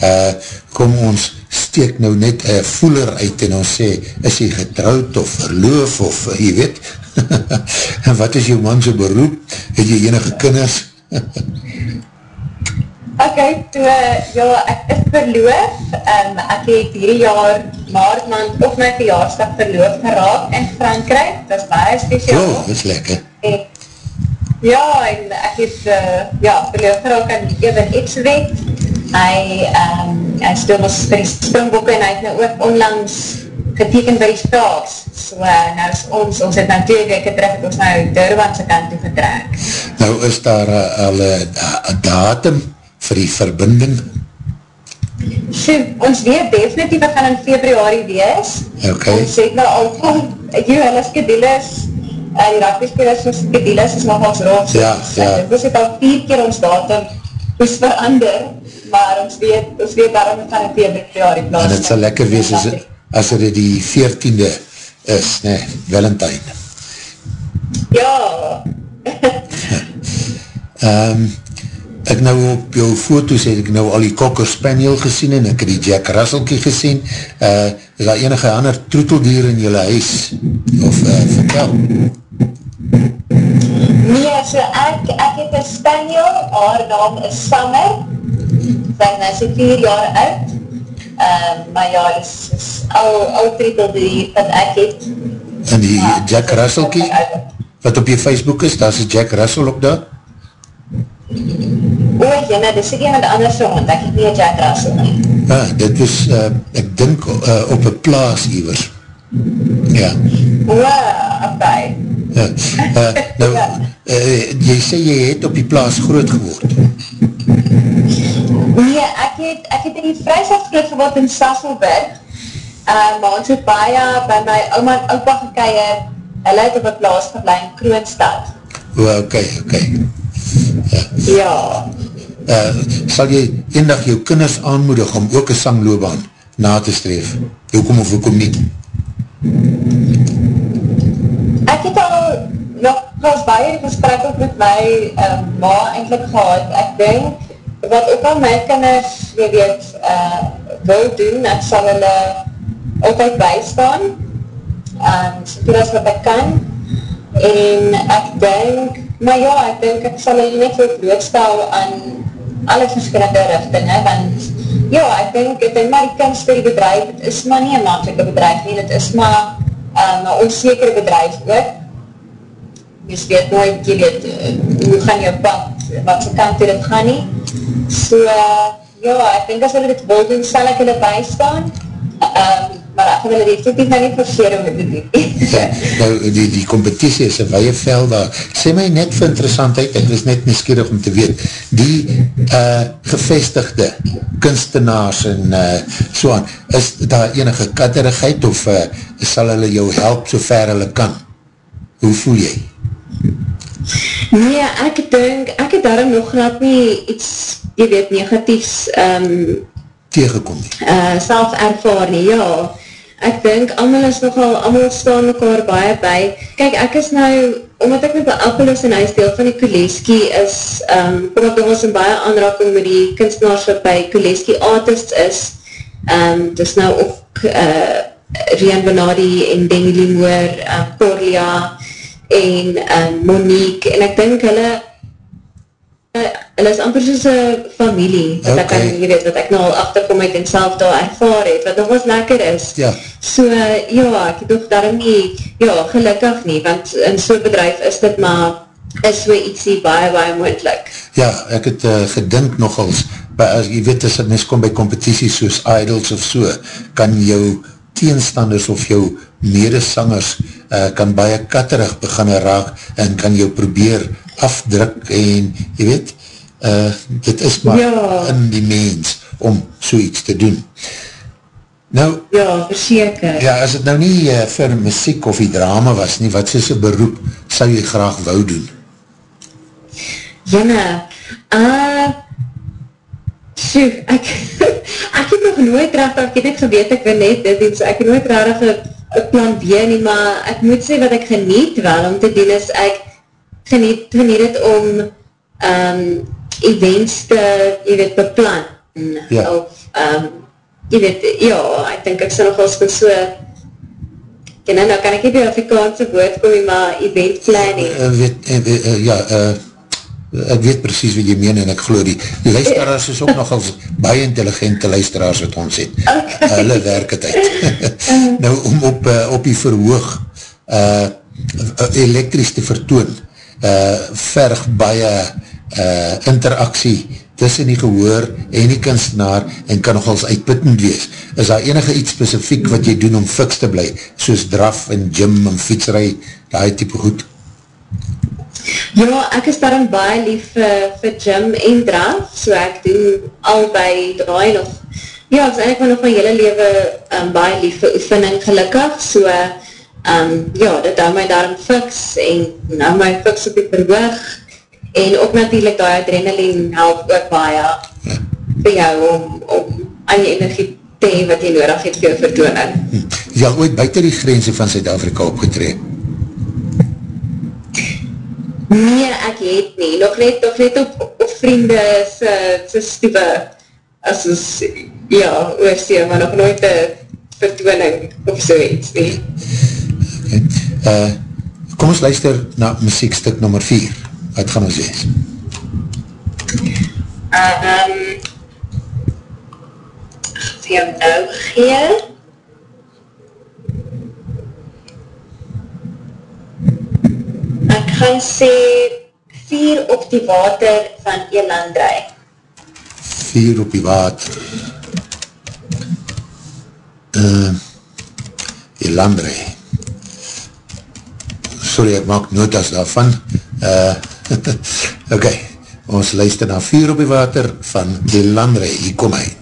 Uh, eh, kom ons steek nou net een uh, voeler uit en ons sê, is hy getrouwd of verloof of, uh, jy weet, en wat is jou manse beroep? Het jy enige kinders? ok, toe, ja, ek is verloof, um, ek het hierdie jaar maart maand op my verjaarsdag verloof geraak in Frankrijk, dat is baie speciaal. Oh, is lekker. En, ja, en ek het, uh, ja, verloof geraak aan Evan Ipswet, hy, um, hy stil ons vir die springboeken en hy het nou ook onlangs getekend by die Staags, so uh, nou is ons, ons het nou twee weke terug, het ons nou Durbanse kant toe getrek. Nou is daar uh, al een datum vir die verbinding? So, ons weet definitief, het gaan in februari wees. Okay. Ons het nou al van, jy, hulle skedules, en die rugbyspelers van skedules is nog ons roos. Ja, ja. Ons het al vier keer ons datum moes verander, maar ons weet, ons weet daarom het gaan in februari plaas. En het sal lekker wees as, as het die 14e is, nee, Valentine. Ja. um, ek nou op jou foto's het ek nou al die Cocker Spaniel gesien en ek het die Jack Russellkie gesien. Uh, is daar enige ander troeteldier in jylle huis? Of uh, vertel? Nee, so ek, ek het een Spaniel, haar naam is Summer. Sy is nou so 4 jaar oud. Um, maar ja, is, is al, al troeteldier wat ek het. En die ja, Jack Russellkie? Wat op jy Facebook is, daar is Jack Russell op daar? O, jyne, dis ek iemand anders want ek het nie een Jack Russell nie. Ah, dit was, uh, ek dink, uh, op een plaas iwers. Ja. O, ok. Ja. Uh, nou, uh, jy sê jy het op die plaas groot geword. Nee, ek het, ek het in die vrystaat groot geword in Sasselburg, uh, maar ons het baie by my oma en opa gekeier, hulle het op een plaas geblei in Kroonstad. O, ok, ok. Ja. ja. Uh, sal jy eendag jou kinders aanmoedig om ook een sangloobaan na te streef? Hoekom of hoekom nie? Ek het al nog was baie gesprek ook met my um, ma eindelijk gehad. Ek denk, wat ook al my kinders, jy weet, uh, wil doen, ek sal hulle altijd bijstaan, um, so as wat ek kan, en ek denk, maar ja, ek denk, ek sal hulle net so blootstel aan alle verskillende richtinge, want ja, ek denk, denk maar die kunstbedrijf, het is maar nie een maatelijke bedrijf nie, het is maar um, een onzekere bedrijf ook, dus weet nooit, jy weet, hoe gaan jou pad, wat sy kant toe dit gaan nie, so, uh, ja, ek denk as hulle dit wil doen, sal ek hulle bijstaan, um, maar ek wil hulle definitief nou nie verseer om dit te doen. ja, nou, die, die competitie is een weie vel daar. Sê my net vir interessantheid, ek is net nieuwsgierig om te weet, die uh, gevestigde kunstenaars en uh, so aan, is daar enige katterigheid of uh, sal hulle jou help so ver hulle kan? Hoe voel jy? Nee, ek denk, ek het daarom nog glad nie iets, jy weet, negatiefs um, tegenkom nie. Uh, self ervaar nie, ja. Ek denk, allemaal is nogal, allemaal staan mekaar baie by. Kijk, ek is nou, omdat ek met die Appelus en huis deel van die Kuleski is, um, kom ek nog ons in baie aanraking met die kunstenaars wat by Kuleski artists is, um, dis nou ook uh, Rian Benadi en Denny Limoor, uh, Corlia en um, Monique, en ek denk hulle hulle is amper soos een familie, wat okay. ek kan, jy weet, wat ek nou al achterkom uit en self daar ervaar het, wat nog wat lekker is. Ja. So, ja, ek het ook daarom nie, ja, gelukkig nie, want in so'n bedrijf is dit maar, is so ietsie baie, baie moeilijk. Ja, ek het uh, gedink nogals, by, as jy weet, as het mis kom by competities soos Idols of so, kan jou teenstanders of jou medesangers uh, kan baie katterig beginne raak en kan jou probeer afdruk en jy weet, uh, dit is maar ja. in die mens om so iets te doen. Nou, ja, verseker. Ja, as het nou nie uh, vir muziek of die drama was nie, wat soos een beroep sal jy graag wou doen? Janne, uh, so, ek, ek het nog nooit recht, ek het net geweet, ek wil net dit doen, so ek het nooit rarig een plan B nie, maar ek moet sê wat ek geniet wel om te doen is, ek geniet, geniet het om um, events te, jy weet, beplan. Ja. Of, um, jy weet, ja, ek denk ek sal nog als so, en nou, nou kan ek nie die Afrikaanse woord kom, maar event planning. Uh, weet, uh, uh, ja, uh, ek weet precies wat jy meen en ek geloof die, die luisteraars is ook nogals baie intelligente luisteraars wat ons het. Okay. Hulle werk het uit. nou, om op, uh, op die verhoog uh, elektrisch te vertoon, uh, verg baie uh, interactie tussen die gehoor en die kunstenaar en kan nogals uitputtend wees. Is daar enige iets specifiek wat jy doen om fiks te bly, soos draf en gym en fietsrij, die type goed? Ja, ek is daarom baie lief vir, vir gym en draf, so ek doen albei draai nog. Ja, ek is eigenlijk nog my hele leven um, baie lief vir oefening gelukkig, so um, ja, dit hou my daarom fiks en nou my fiks op die verhoog en ook natuurlijk die adrenaline help ook baie ja. vir jou om, om aan die energie te hee wat jy nodig het vir jou vertooning. Hm. Jy al ooit buiten die grense van Zuid-Afrika opgetree? Nee, ek het nie. Nog net, nog net op, op vriende se, se stieve as ons, ja, oorsee, maar nog nooit een vertooning of zoiets nie. Uh, kom ons luister na muziekstuk nummer 4 wat gaan ons wees? Um, vir jou nou gee. Ek gaan sê vier op die water van Elandrij. Vier op die water. Uh, Elandrij. Sorry, ek maak notas daarvan. Uh, ok, ons luister na Vuur op die Water van Die Landre, hier kom hy.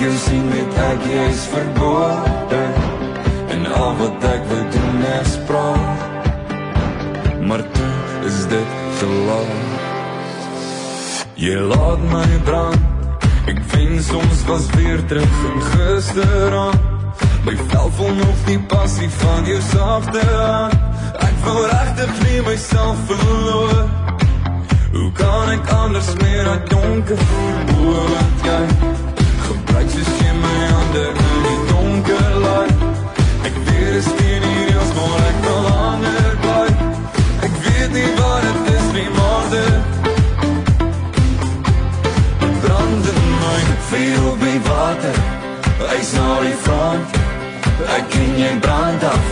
ek jou sien weet ek jy's verbode En al wat ek wil doen is praat. Maar toe is dit te laat. Jy laat my brand. Ek wen soms was weer terug in gisterand My vel voel nog die passie van jou safte aan Ek wil rechtig nie myself verloor. Hoe kan ek anders meer dat jonke voel? Boe wat jy Lyk soos skimmerhande in die donker laai Ek weet dis teen die reels maar ek wil langer bly Ek weet nie wat het is nie maar dit Brand in my vuur op die water. Ys na die front. Ek ken jy brand af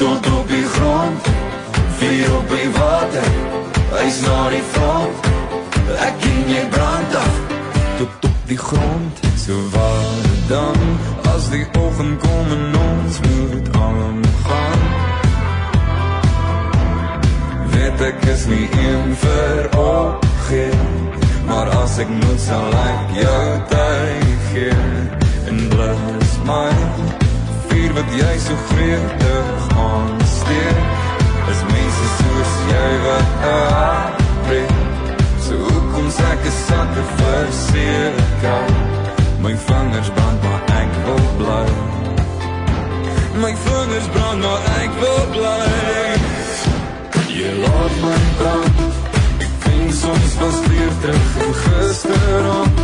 Tot op die grond. Vuur op die water Ys na die front. Ek ken jy brand af Tot op die grond. So wat dan as die oggend kom en ons moet almal gaan? Weet ek is nie een vir opgeef, maar as ek moet sal ek jou tyd gee en blus my vuur wat jy so vreugdig aansteek. Is mense soos jy wat ek breek, so hoekom sê ek is sakker vir seker? My vingers brand maar ek wil bly My vingers brand maar ek wil bly Jy laat my brand. Ek vind soms was weer terug in gisteravond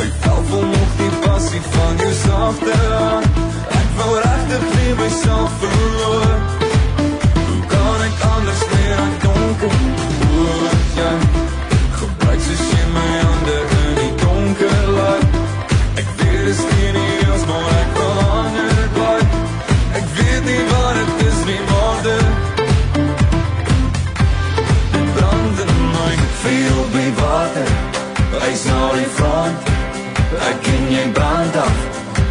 My vel vol nog die passie van jou safte hand. Ek wil rechtig nie myself verloor Hoe kan ek anders meer aan donker Hoe jy Ek en jy brand af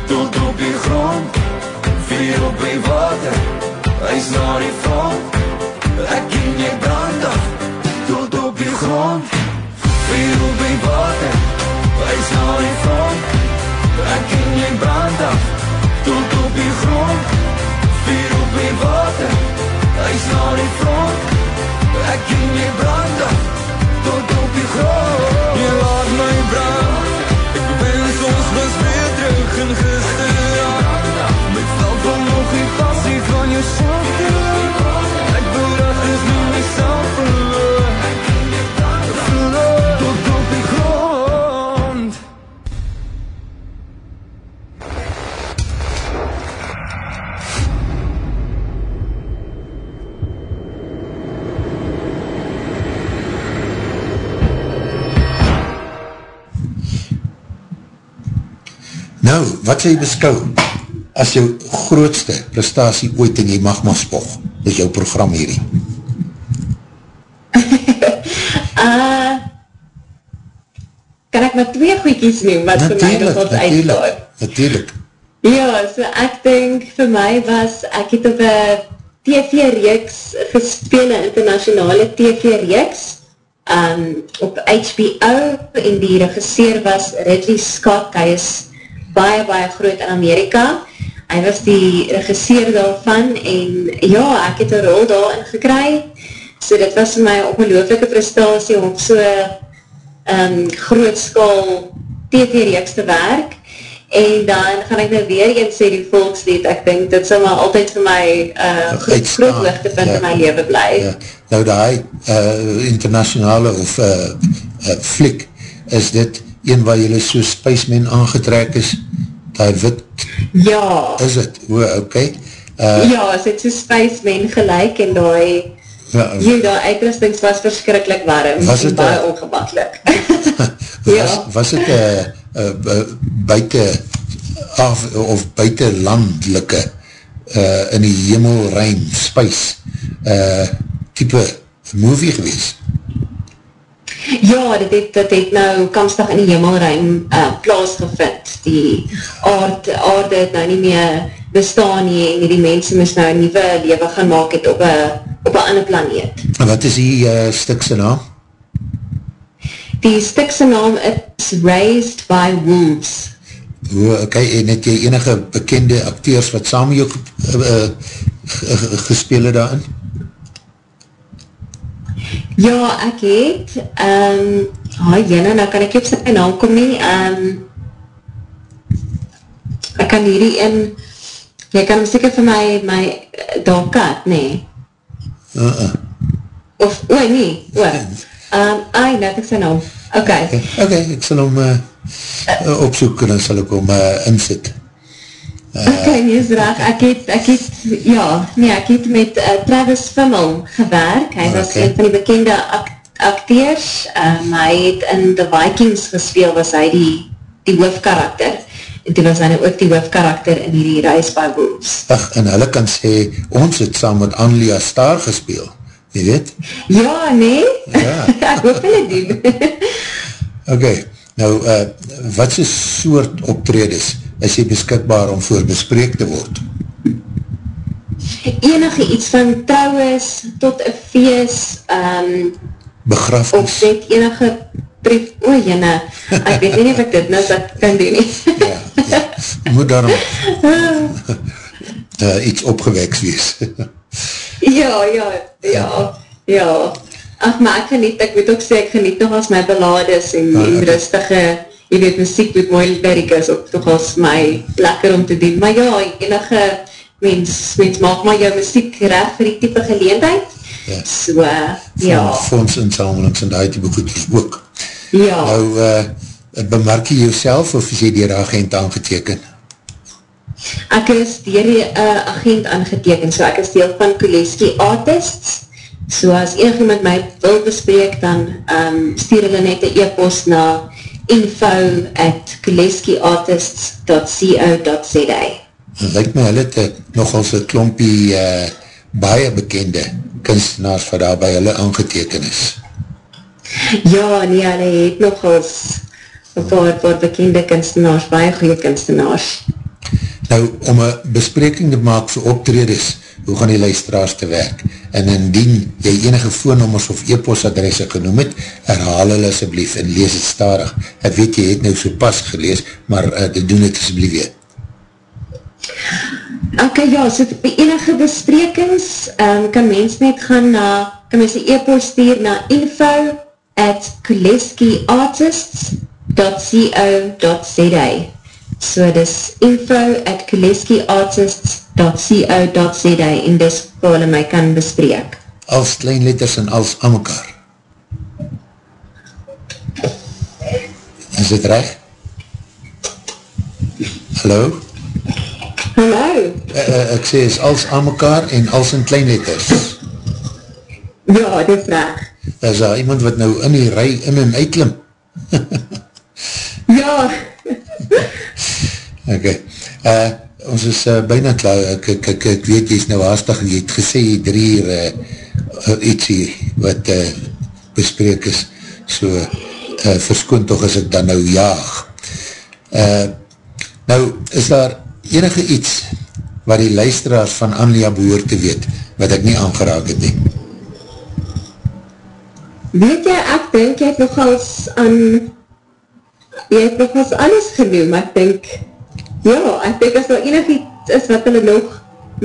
Tot op die grond Veel op die water Hy is na die front Ek en jy brand af Tot op die grond Veel op die water Hy is na die front Ek en jy brand af Tot op die grond Veel op die water Hy is na die front Ek en jy brand af Tot op die grond Jy laat my brand wens ons was weer terug in gister. Met vel van nog die passie van jou safte Ek wil dat is nie myself verloor Nou, wat sal jy beskou as jou grootste prestatie ooit en jy mag maar spog? Dis jou program hierdie. Uh, kan ek maar twee goeikies neem wat vir my nog wat natuurlijk, uitgaat? natuurlijk. Ja, so ek denk vir my was, ek het op een TV-reeks gespeel, een internationale TV-reeks, um, op HBO, en die regisseur was Ridley Scott, hy is baie, baie groot in Amerika, hy was die regisseur daarvan, en ja, ek het een rol daarin gekry, so dit was vir my ongelooflike prestatie om so um, grootskaal TV-reeks te werk, en dan gaan ek nou weer eens sê die volkslied, ek denk dit sal maar altyd vir my uh, groot, groot lichte vind ja. in my leven bly. Ja, nou die uh, internationale of uh, uh, flik, is dit een waar jylle so Spaceman aangetrek is, die wit, Ja, is het? O, ok. Uh, ja, as het so Spaceman gelijk en die, ja, jy, die uitrustings was verskrikkelijk warm Was en baie uh, ongemakkelijk. was, ja. was het uh, uh, buiten af, of buitenlandelike uh, in die hemelruim space uh, type movie gewees? Ja, dit het, dit het nou kamstig in die hemelruim uh, plaasgevind. Die aard, aarde het nou nie meer bestaan nie en die mense moes nou een nieuwe leven gaan maak het op een op een ander planeet. En wat is die uh, stikse naam? Die stikse naam is Raised by Wolves. Hoe, ok, en het jy enige bekende acteurs wat saam jou uh, uh, gespeel het daarin? Ja, ek het, um, oh jyne, nou kan ek op sy naam kom nie, um, ek kan hierdie in, jy kan hom seker vir my, my uh, daar kat, nee. Uh -uh. Of, o, nee, o, um, ai, net ek sy naam, ok. Ok, okay ek sal hom uh, opsoek en dan sal ek hom uh, insit. Ok, nee, is reg, ek het, ek het, ja, nee, ek het met uh, Travis Fimmel gewerk, hy was Ok. een van die bekende ak acteurs, um, hy het in The Vikings gespeel, was hy die, die hoofdkarakter, en toe was hy nou ook die hoofdkarakter in hierdie Reis by Wolves. Ach, en hulle kan sê, ons het saam met Anlia Star gespeel, jy weet? Ja, nee? Ja. ek hoop hulle doen. Ok, nou, uh, wat is soort optredes is jy beskikbaar om voor bespreek te word? Enige iets van trouwens tot een feest, um, of Begrafnis? net enige brief, o jyne, ek weet nie of ek dit nou dat kan doen nie. Ja, ja. Moet daarom uh, iets opgeweks wees. ja, ja, ja, ja. Ach, maar ek geniet, ek moet ook sê, ek geniet nog als my belades en, ja, en rustige, jy weet, muziek doet mooi werk is ook toch als my lekker om te doen. Maar ja, enige mens, mens maak maar jou muziek recht vir die type geleendheid. Ja. So, uh, ja. Fondsinsamelings en die type goedjes ook. Ja. Nou, uh, bemerk jy jouself of is jy die agent aangeteken? Ek is dier die uh, agent aangeteken, so ek is deel van Kuleski Artists. So as enig iemand my wil bespreek, dan um, stuur hulle net een e-post na info at kuleskiartists.co.za Het lyk my hulle te nogals een klompie uh, baie bekende kunstenaars wat daar by hulle aangeteken is. Ja, nee, hulle het nogals een paar, paar bekende kunstenaars, baie goeie kunstenaars. Nou, om een bespreking te maak vir optredes, hoe gaan die luisteraars te werk? En indien jy enige voornommers of e-postadresse genoem het, herhaal hulle asjeblief en lees het starig. Ek weet jy het nou so pas gelees, maar uh, doen het asjeblief weer. Ok, ja, so vir enige besprekings um, kan mens net gaan na, kan mens die e-post stuur na info at kuleskiartists.co.za So dis info at kuleskiartists.co.za en dis waar hulle my kan bespreek. Als klein letters en als aan mekaar. Is dit recht? Hallo? Hallo? Uh, uh, ek sê is als aan mekaar en als in klein letters. Ja, dit is recht. Is daar iemand wat nou in die rij in en uitklim? ja. Ok, uh, ons is uh, bijna klaar, ek, ek, ek, ek weet jy is nou haastig, jy het gesê drie hier uh, uh, iets hier wat uh, bespreek is, so uh, verskoon toch as ek dan nou jaag. Uh, nou, is daar enige iets waar die luisteraars van Anlia behoor te weet, wat ek nie aangeraak het nie? Weet jy, ek denk jy het nogals aan jy het nogals alles genoem, ek denk Ja, ek denk as daar enig iets is wat hulle nog,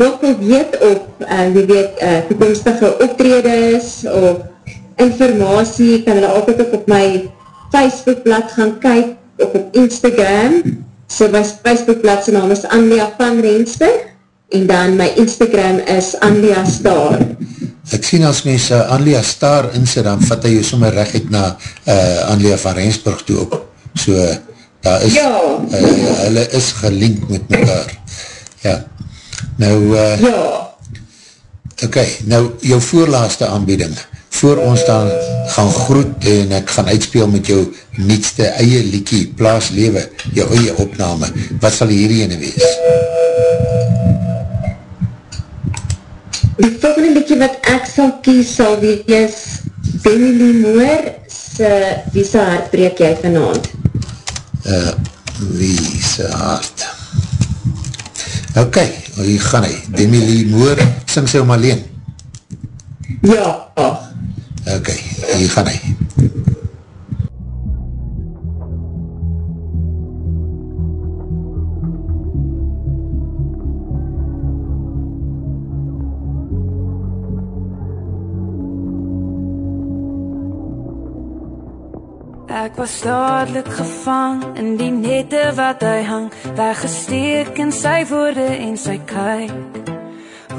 nog wil weet op, uh, wie weet, uh, toekomstige optredes of informatie, kan hulle altijd ook op my Facebookblad gaan kyk, of op Instagram. So my Facebookblad sy naam is Anlia van Rensburg, en dan my Instagram is Anlia Star. Ek sien as mens uh, Anlia Star insit, dan vat hy jou sommer recht na uh, Anlia van Rensburg toe op. So, daar is, ja. uh, hulle is gelinkt met mekaar. Ja. Nou, uh, ja. ok, nou, jou voorlaaste aanbieding, voor ons dan gaan groet en ek gaan uitspeel met jou nietste eie liekie, plaas lewe, jou eie opname, wat sal hierdie ene wees? Die volgende liekie wat ek sal kies sal wees Benny Limoor se Wie se hart breek jy vanavond? Uh, wie se hart. Ok, hier gaan hy. Demi Lee Moore, sing sy om alleen. Ja. Ok, hier gaan hy. Ek was dadelik gevang in die nette wat hy hang, weggesteek in sy woorde en sy kyk.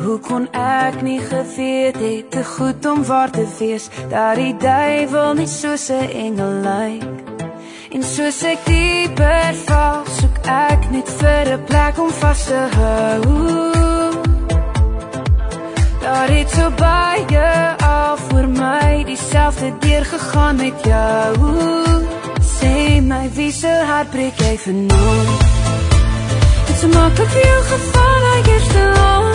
Hoe kon ek nie geweet het te goed om waar te wees, dat die duivel nie soos 'n engel lyk. En soos ek dieper val, soek ek net vir 'n plek om vas te hou. Daar het so baie al vir my dieselfde deur gegaan met jou. Sê my wie se hart breek jy vanaand? Dit so maklik vir jou geval ek eerste lang.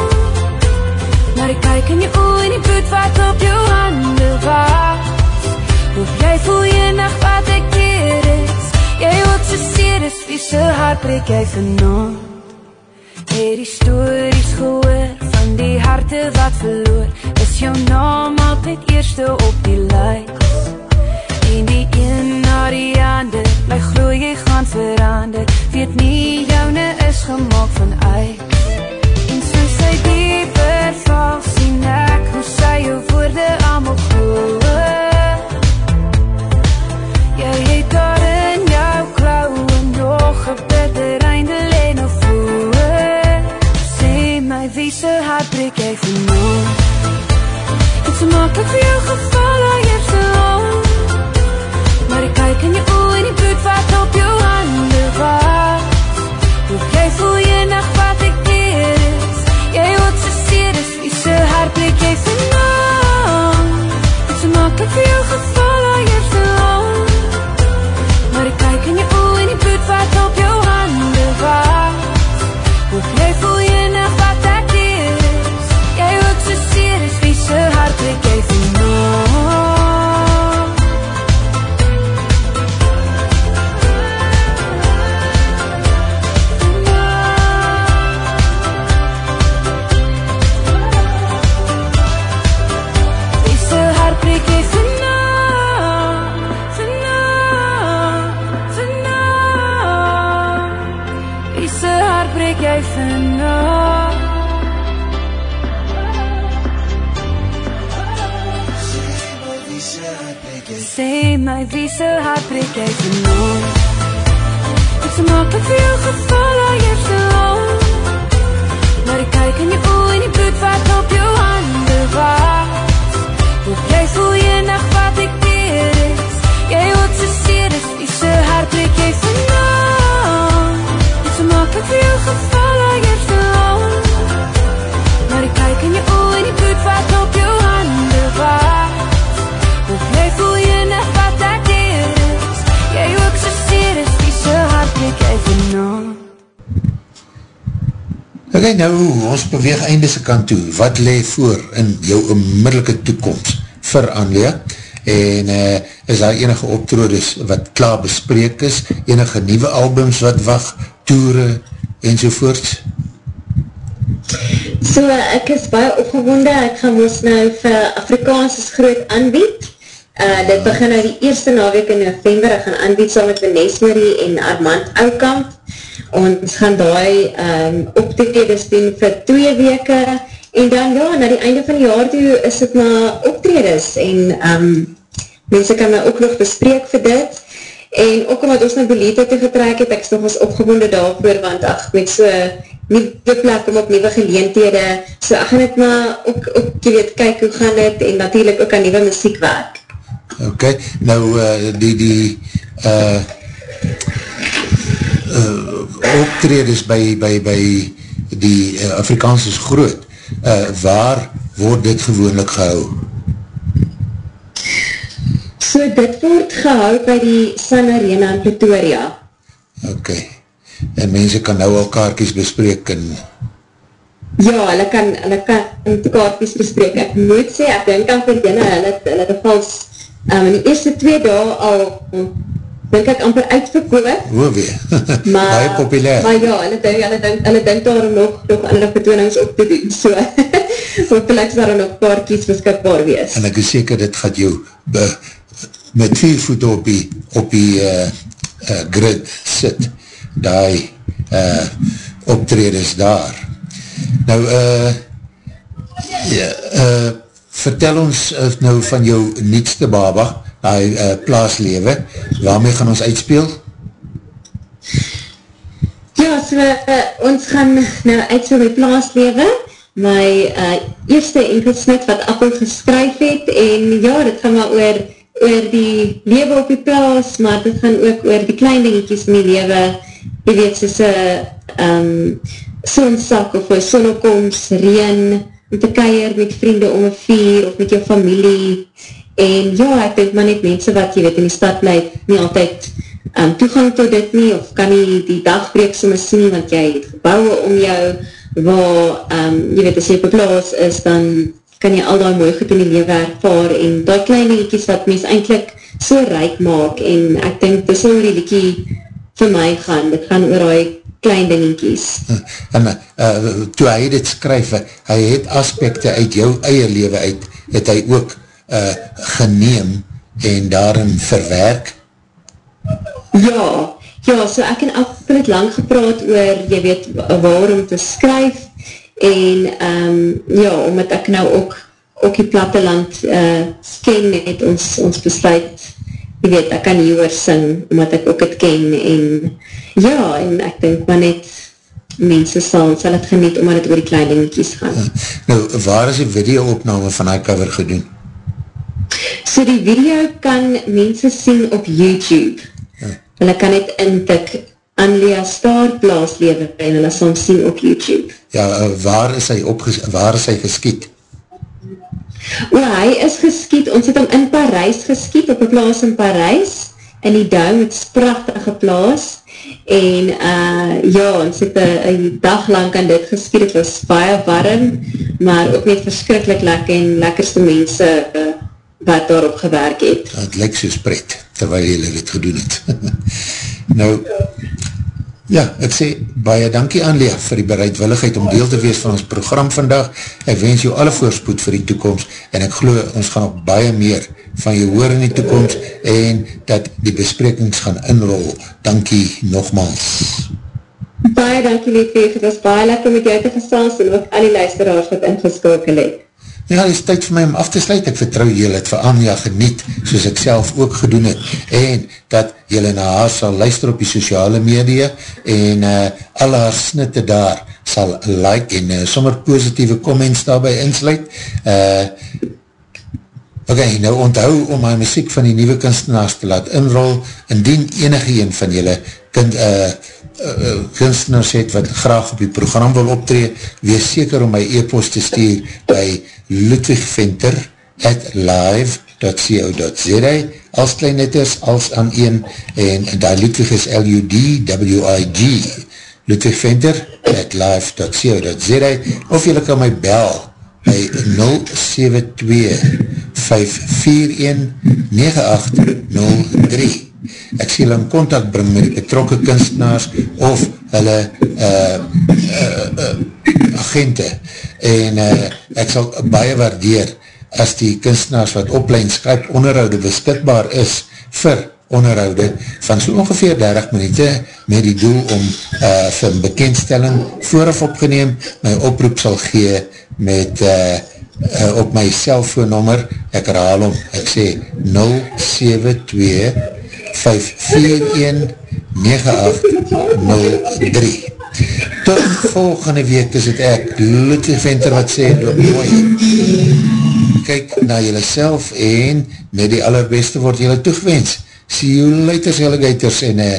Maar ek kyk in jou oë en die bloed wat op jou hande was. Hoe jy voel jy nag wat ek keer is. Jy wat so seer is, wie se hart breek jy vanaand? Het die stories gehoor van die harte wat verloor. Is jou naam altyd eerste op die lijst ons beweeg einde se kant toe. Wat le voor in jou onmiddellike toekomst vir Anlia? En uh, is daar enige optrodes wat klaar bespreek is? Enige nieuwe albums wat wacht, toere enzovoorts? So, ek is baie opgewonde, ek gaan ons nou vir Afrikaans is groot aanbied. Uh, dit begin nou die eerste naweek in november, ek gaan aanbied saam met Vanessa en Armand Oukamp. Ons gaan daai um, optredes doen vir twee weke en dan ja, na die einde van die jaar toe is dit maar optredes en um, mense kan my ook nog bespreek vir dit en ook omdat ons nou Bolita toe getrek het, ek is nog ons opgewonde daarvoor, want ach, met so nieuwe plek om op nieuwe geleenthede, so ek gaan het maar ook, ook jy weet, kyk hoe gaan het en natuurlijk ook aan nieuwe muziek werk. Ok, nou uh, die, die uh, uh, optredes by, by, by die uh, Afrikaans is groot, uh, waar word dit gewoonlik gehou? So dit word gehou by die Sun Arena in Pretoria. Ok, en mense kan nou al kaartjes bespreek en Ja, hulle kan, hulle kan kaartjes bespreek. Ek moet sê, ek denk aan vir jyne, hulle, hulle het vals um, in die eerste twee dae al, denk ek amper uitverkoop. hoe Maar, baie populair. Maar ja, hulle denk, hulle denk, hulle denk daar om nog, nog andere vertoonings op te doen, so, hopelijk sal er nog kaartjes beskikbaar wees. En ek is seker dit gaat jou be, met vier voet op die, op die uh, uh, grid sit, die uh, optredes daar. Nou, uh, ja, uh, vertel ons uh, nou van jou nietste baba, die uh, plaaslewe, waarmee gaan ons uitspeel? Ja, so, uh, ons gaan nou uit so my plaaslewe, my uh, eerste enkelsnit wat Appel geskryf het, en ja, dit gaan maar oor, oor die lewe op die plaas, maar dit gaan ook oor die klein dingetjies in die lewe, jy weet, soos een um, sonsak of een sonnekomst, reen, om te keier met vriende om een vier, of met jou familie, en ja, ek denk maar net mense wat, jy weet, in die stad blijf, nie altyd um, toegang tot dit nie, of kan nie die dagbreek soms nie, want jy het gebouwe om jou, waar, um, jy weet, as jy plaas is, dan kan jy al die mooi goed in die lewe ervaar, en die kleine liedjes wat mens eindelijk so rijk maak, en ek denk, dis oor die liedje vir my gaan, dit gaan oor die klein dingetjies. En uh, toe hy dit skryf, hy het aspekte uit jou eie lewe uit, het hy ook uh, geneem en daarin verwerk? Ja, ja, so ek en Appel het lang gepraat oor, jy weet, waarom te skryf, en um, ja, omdat ek nou ook, ook die platteland uh, ken, het ons, ons besluit, jy weet, ek kan hieroor sing, omdat ek ook het ken, en ja, en ek denk maar net, mense sal, sal het geniet omdat het oor die klein dingetjies gaan. Ja. Nou, waar is die video-opname van die cover gedoen? So die video kan mense sien op YouTube. Ja. Hulle kan het intik Anlia Star Plaaslewe en hulle sal sien op YouTube. Ja, eh, waar is hy, opges waar is hy geskiet? O, hy is geskiet, ons het hom in Parijs geskiet, op een plaas in Parijs, in die duim, het is prachtige plaas, en uh, ja, ons het een dag lang aan dit geskiet, het was baie warm, maar ook net verskrikkelijk lekker en lekkerste mense uh, wat daarop gewerk het. Het lyk soos pret, terwijl jylle dit gedoen het. nou, Ja, ek sê baie dankie aan Lea vir die bereidwilligheid om deel te wees van ons program vandag. Ek wens jou alle voorspoed vir die toekomst en ek geloof ons gaan nog baie meer van jou hoor in die toekomst en dat die besprekings gaan inrol. Dankie nogmaals. Baie dankie Liefie, het was baie lekker met jou te gesels en ook al die luisteraars wat ingeskokel het. Ja, het is tyd vir my om af te sluit. Ek vertrouw jylle het vir Anja geniet, soos ek self ook gedoen het. En dat jylle na haar sal luister op die sociale media en uh, alle haar snitte daar sal like en uh, sommer positieve comments daarby insluit. Uh, Ok, nou onthou om my muziek van die nieuwe kunstenaars te laat inrol, indien enige een van jylle kind, uh, uh, kunstenaars het wat graag op die program wil optree, wees seker om my e-post te stuur by ludwigventer at live.co.za als klein letters, als aan een en daar Ludwig is L-U-D-W-I-G ludwigventer at live.co.za of jylle kan my bel by 072-541-9803 ek sê hulle in contact bring met die betrokke kunstenaars of hulle uh, uh, uh, agente. En uh, ek sal baie waardeer as die kunstenaars wat oplein Skype onderhoude beskikbaar is vir onderhoude van so ongeveer 30 minuut met die doel om uh, vir bekendstelling vooraf opgeneem. My oproep sal gee met uh, uh, op my cellfoonnummer ek herhaal om, ek sê 072 541 9803 tot volgende week is het ek Ludwig Venter wat sê loop mooi. Kyk na jylle self en met die allerbeste word jylle toegewens. See you later alligators en uh,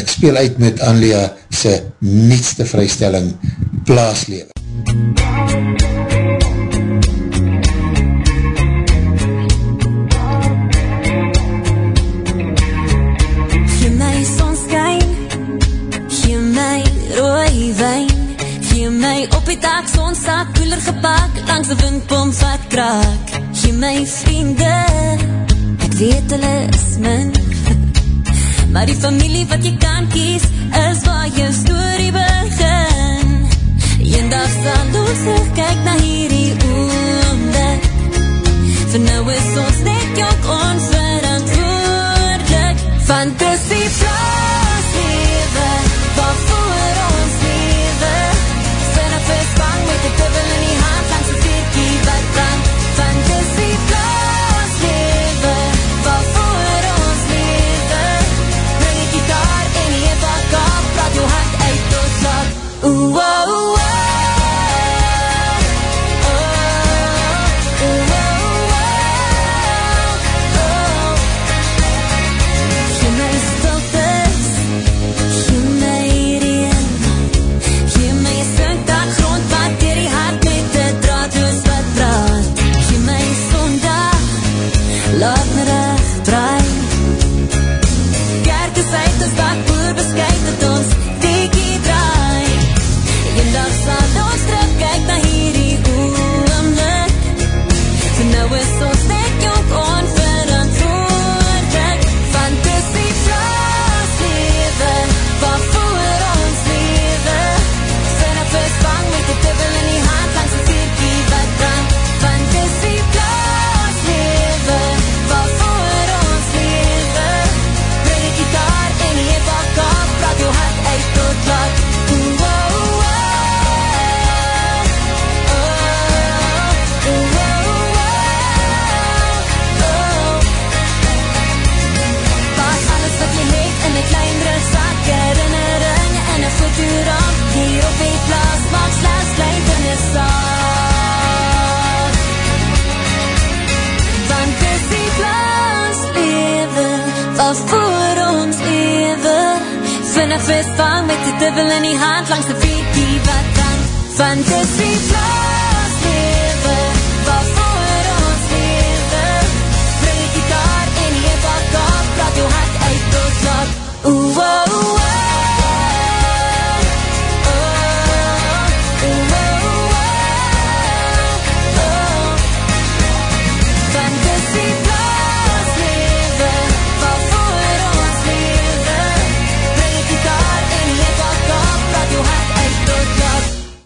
ek speel uit met Anlia sy nietste vrystelling plaaslewe. op sak koeler gepak langs die windpomp wat kraak. Gee my vriende ek weet hulle is min. Maar die familie wat jy kan kies is waar jou story begin. Een dag sal ons kyk na hierdie oomde vir nou is ons net ons verantwoordelik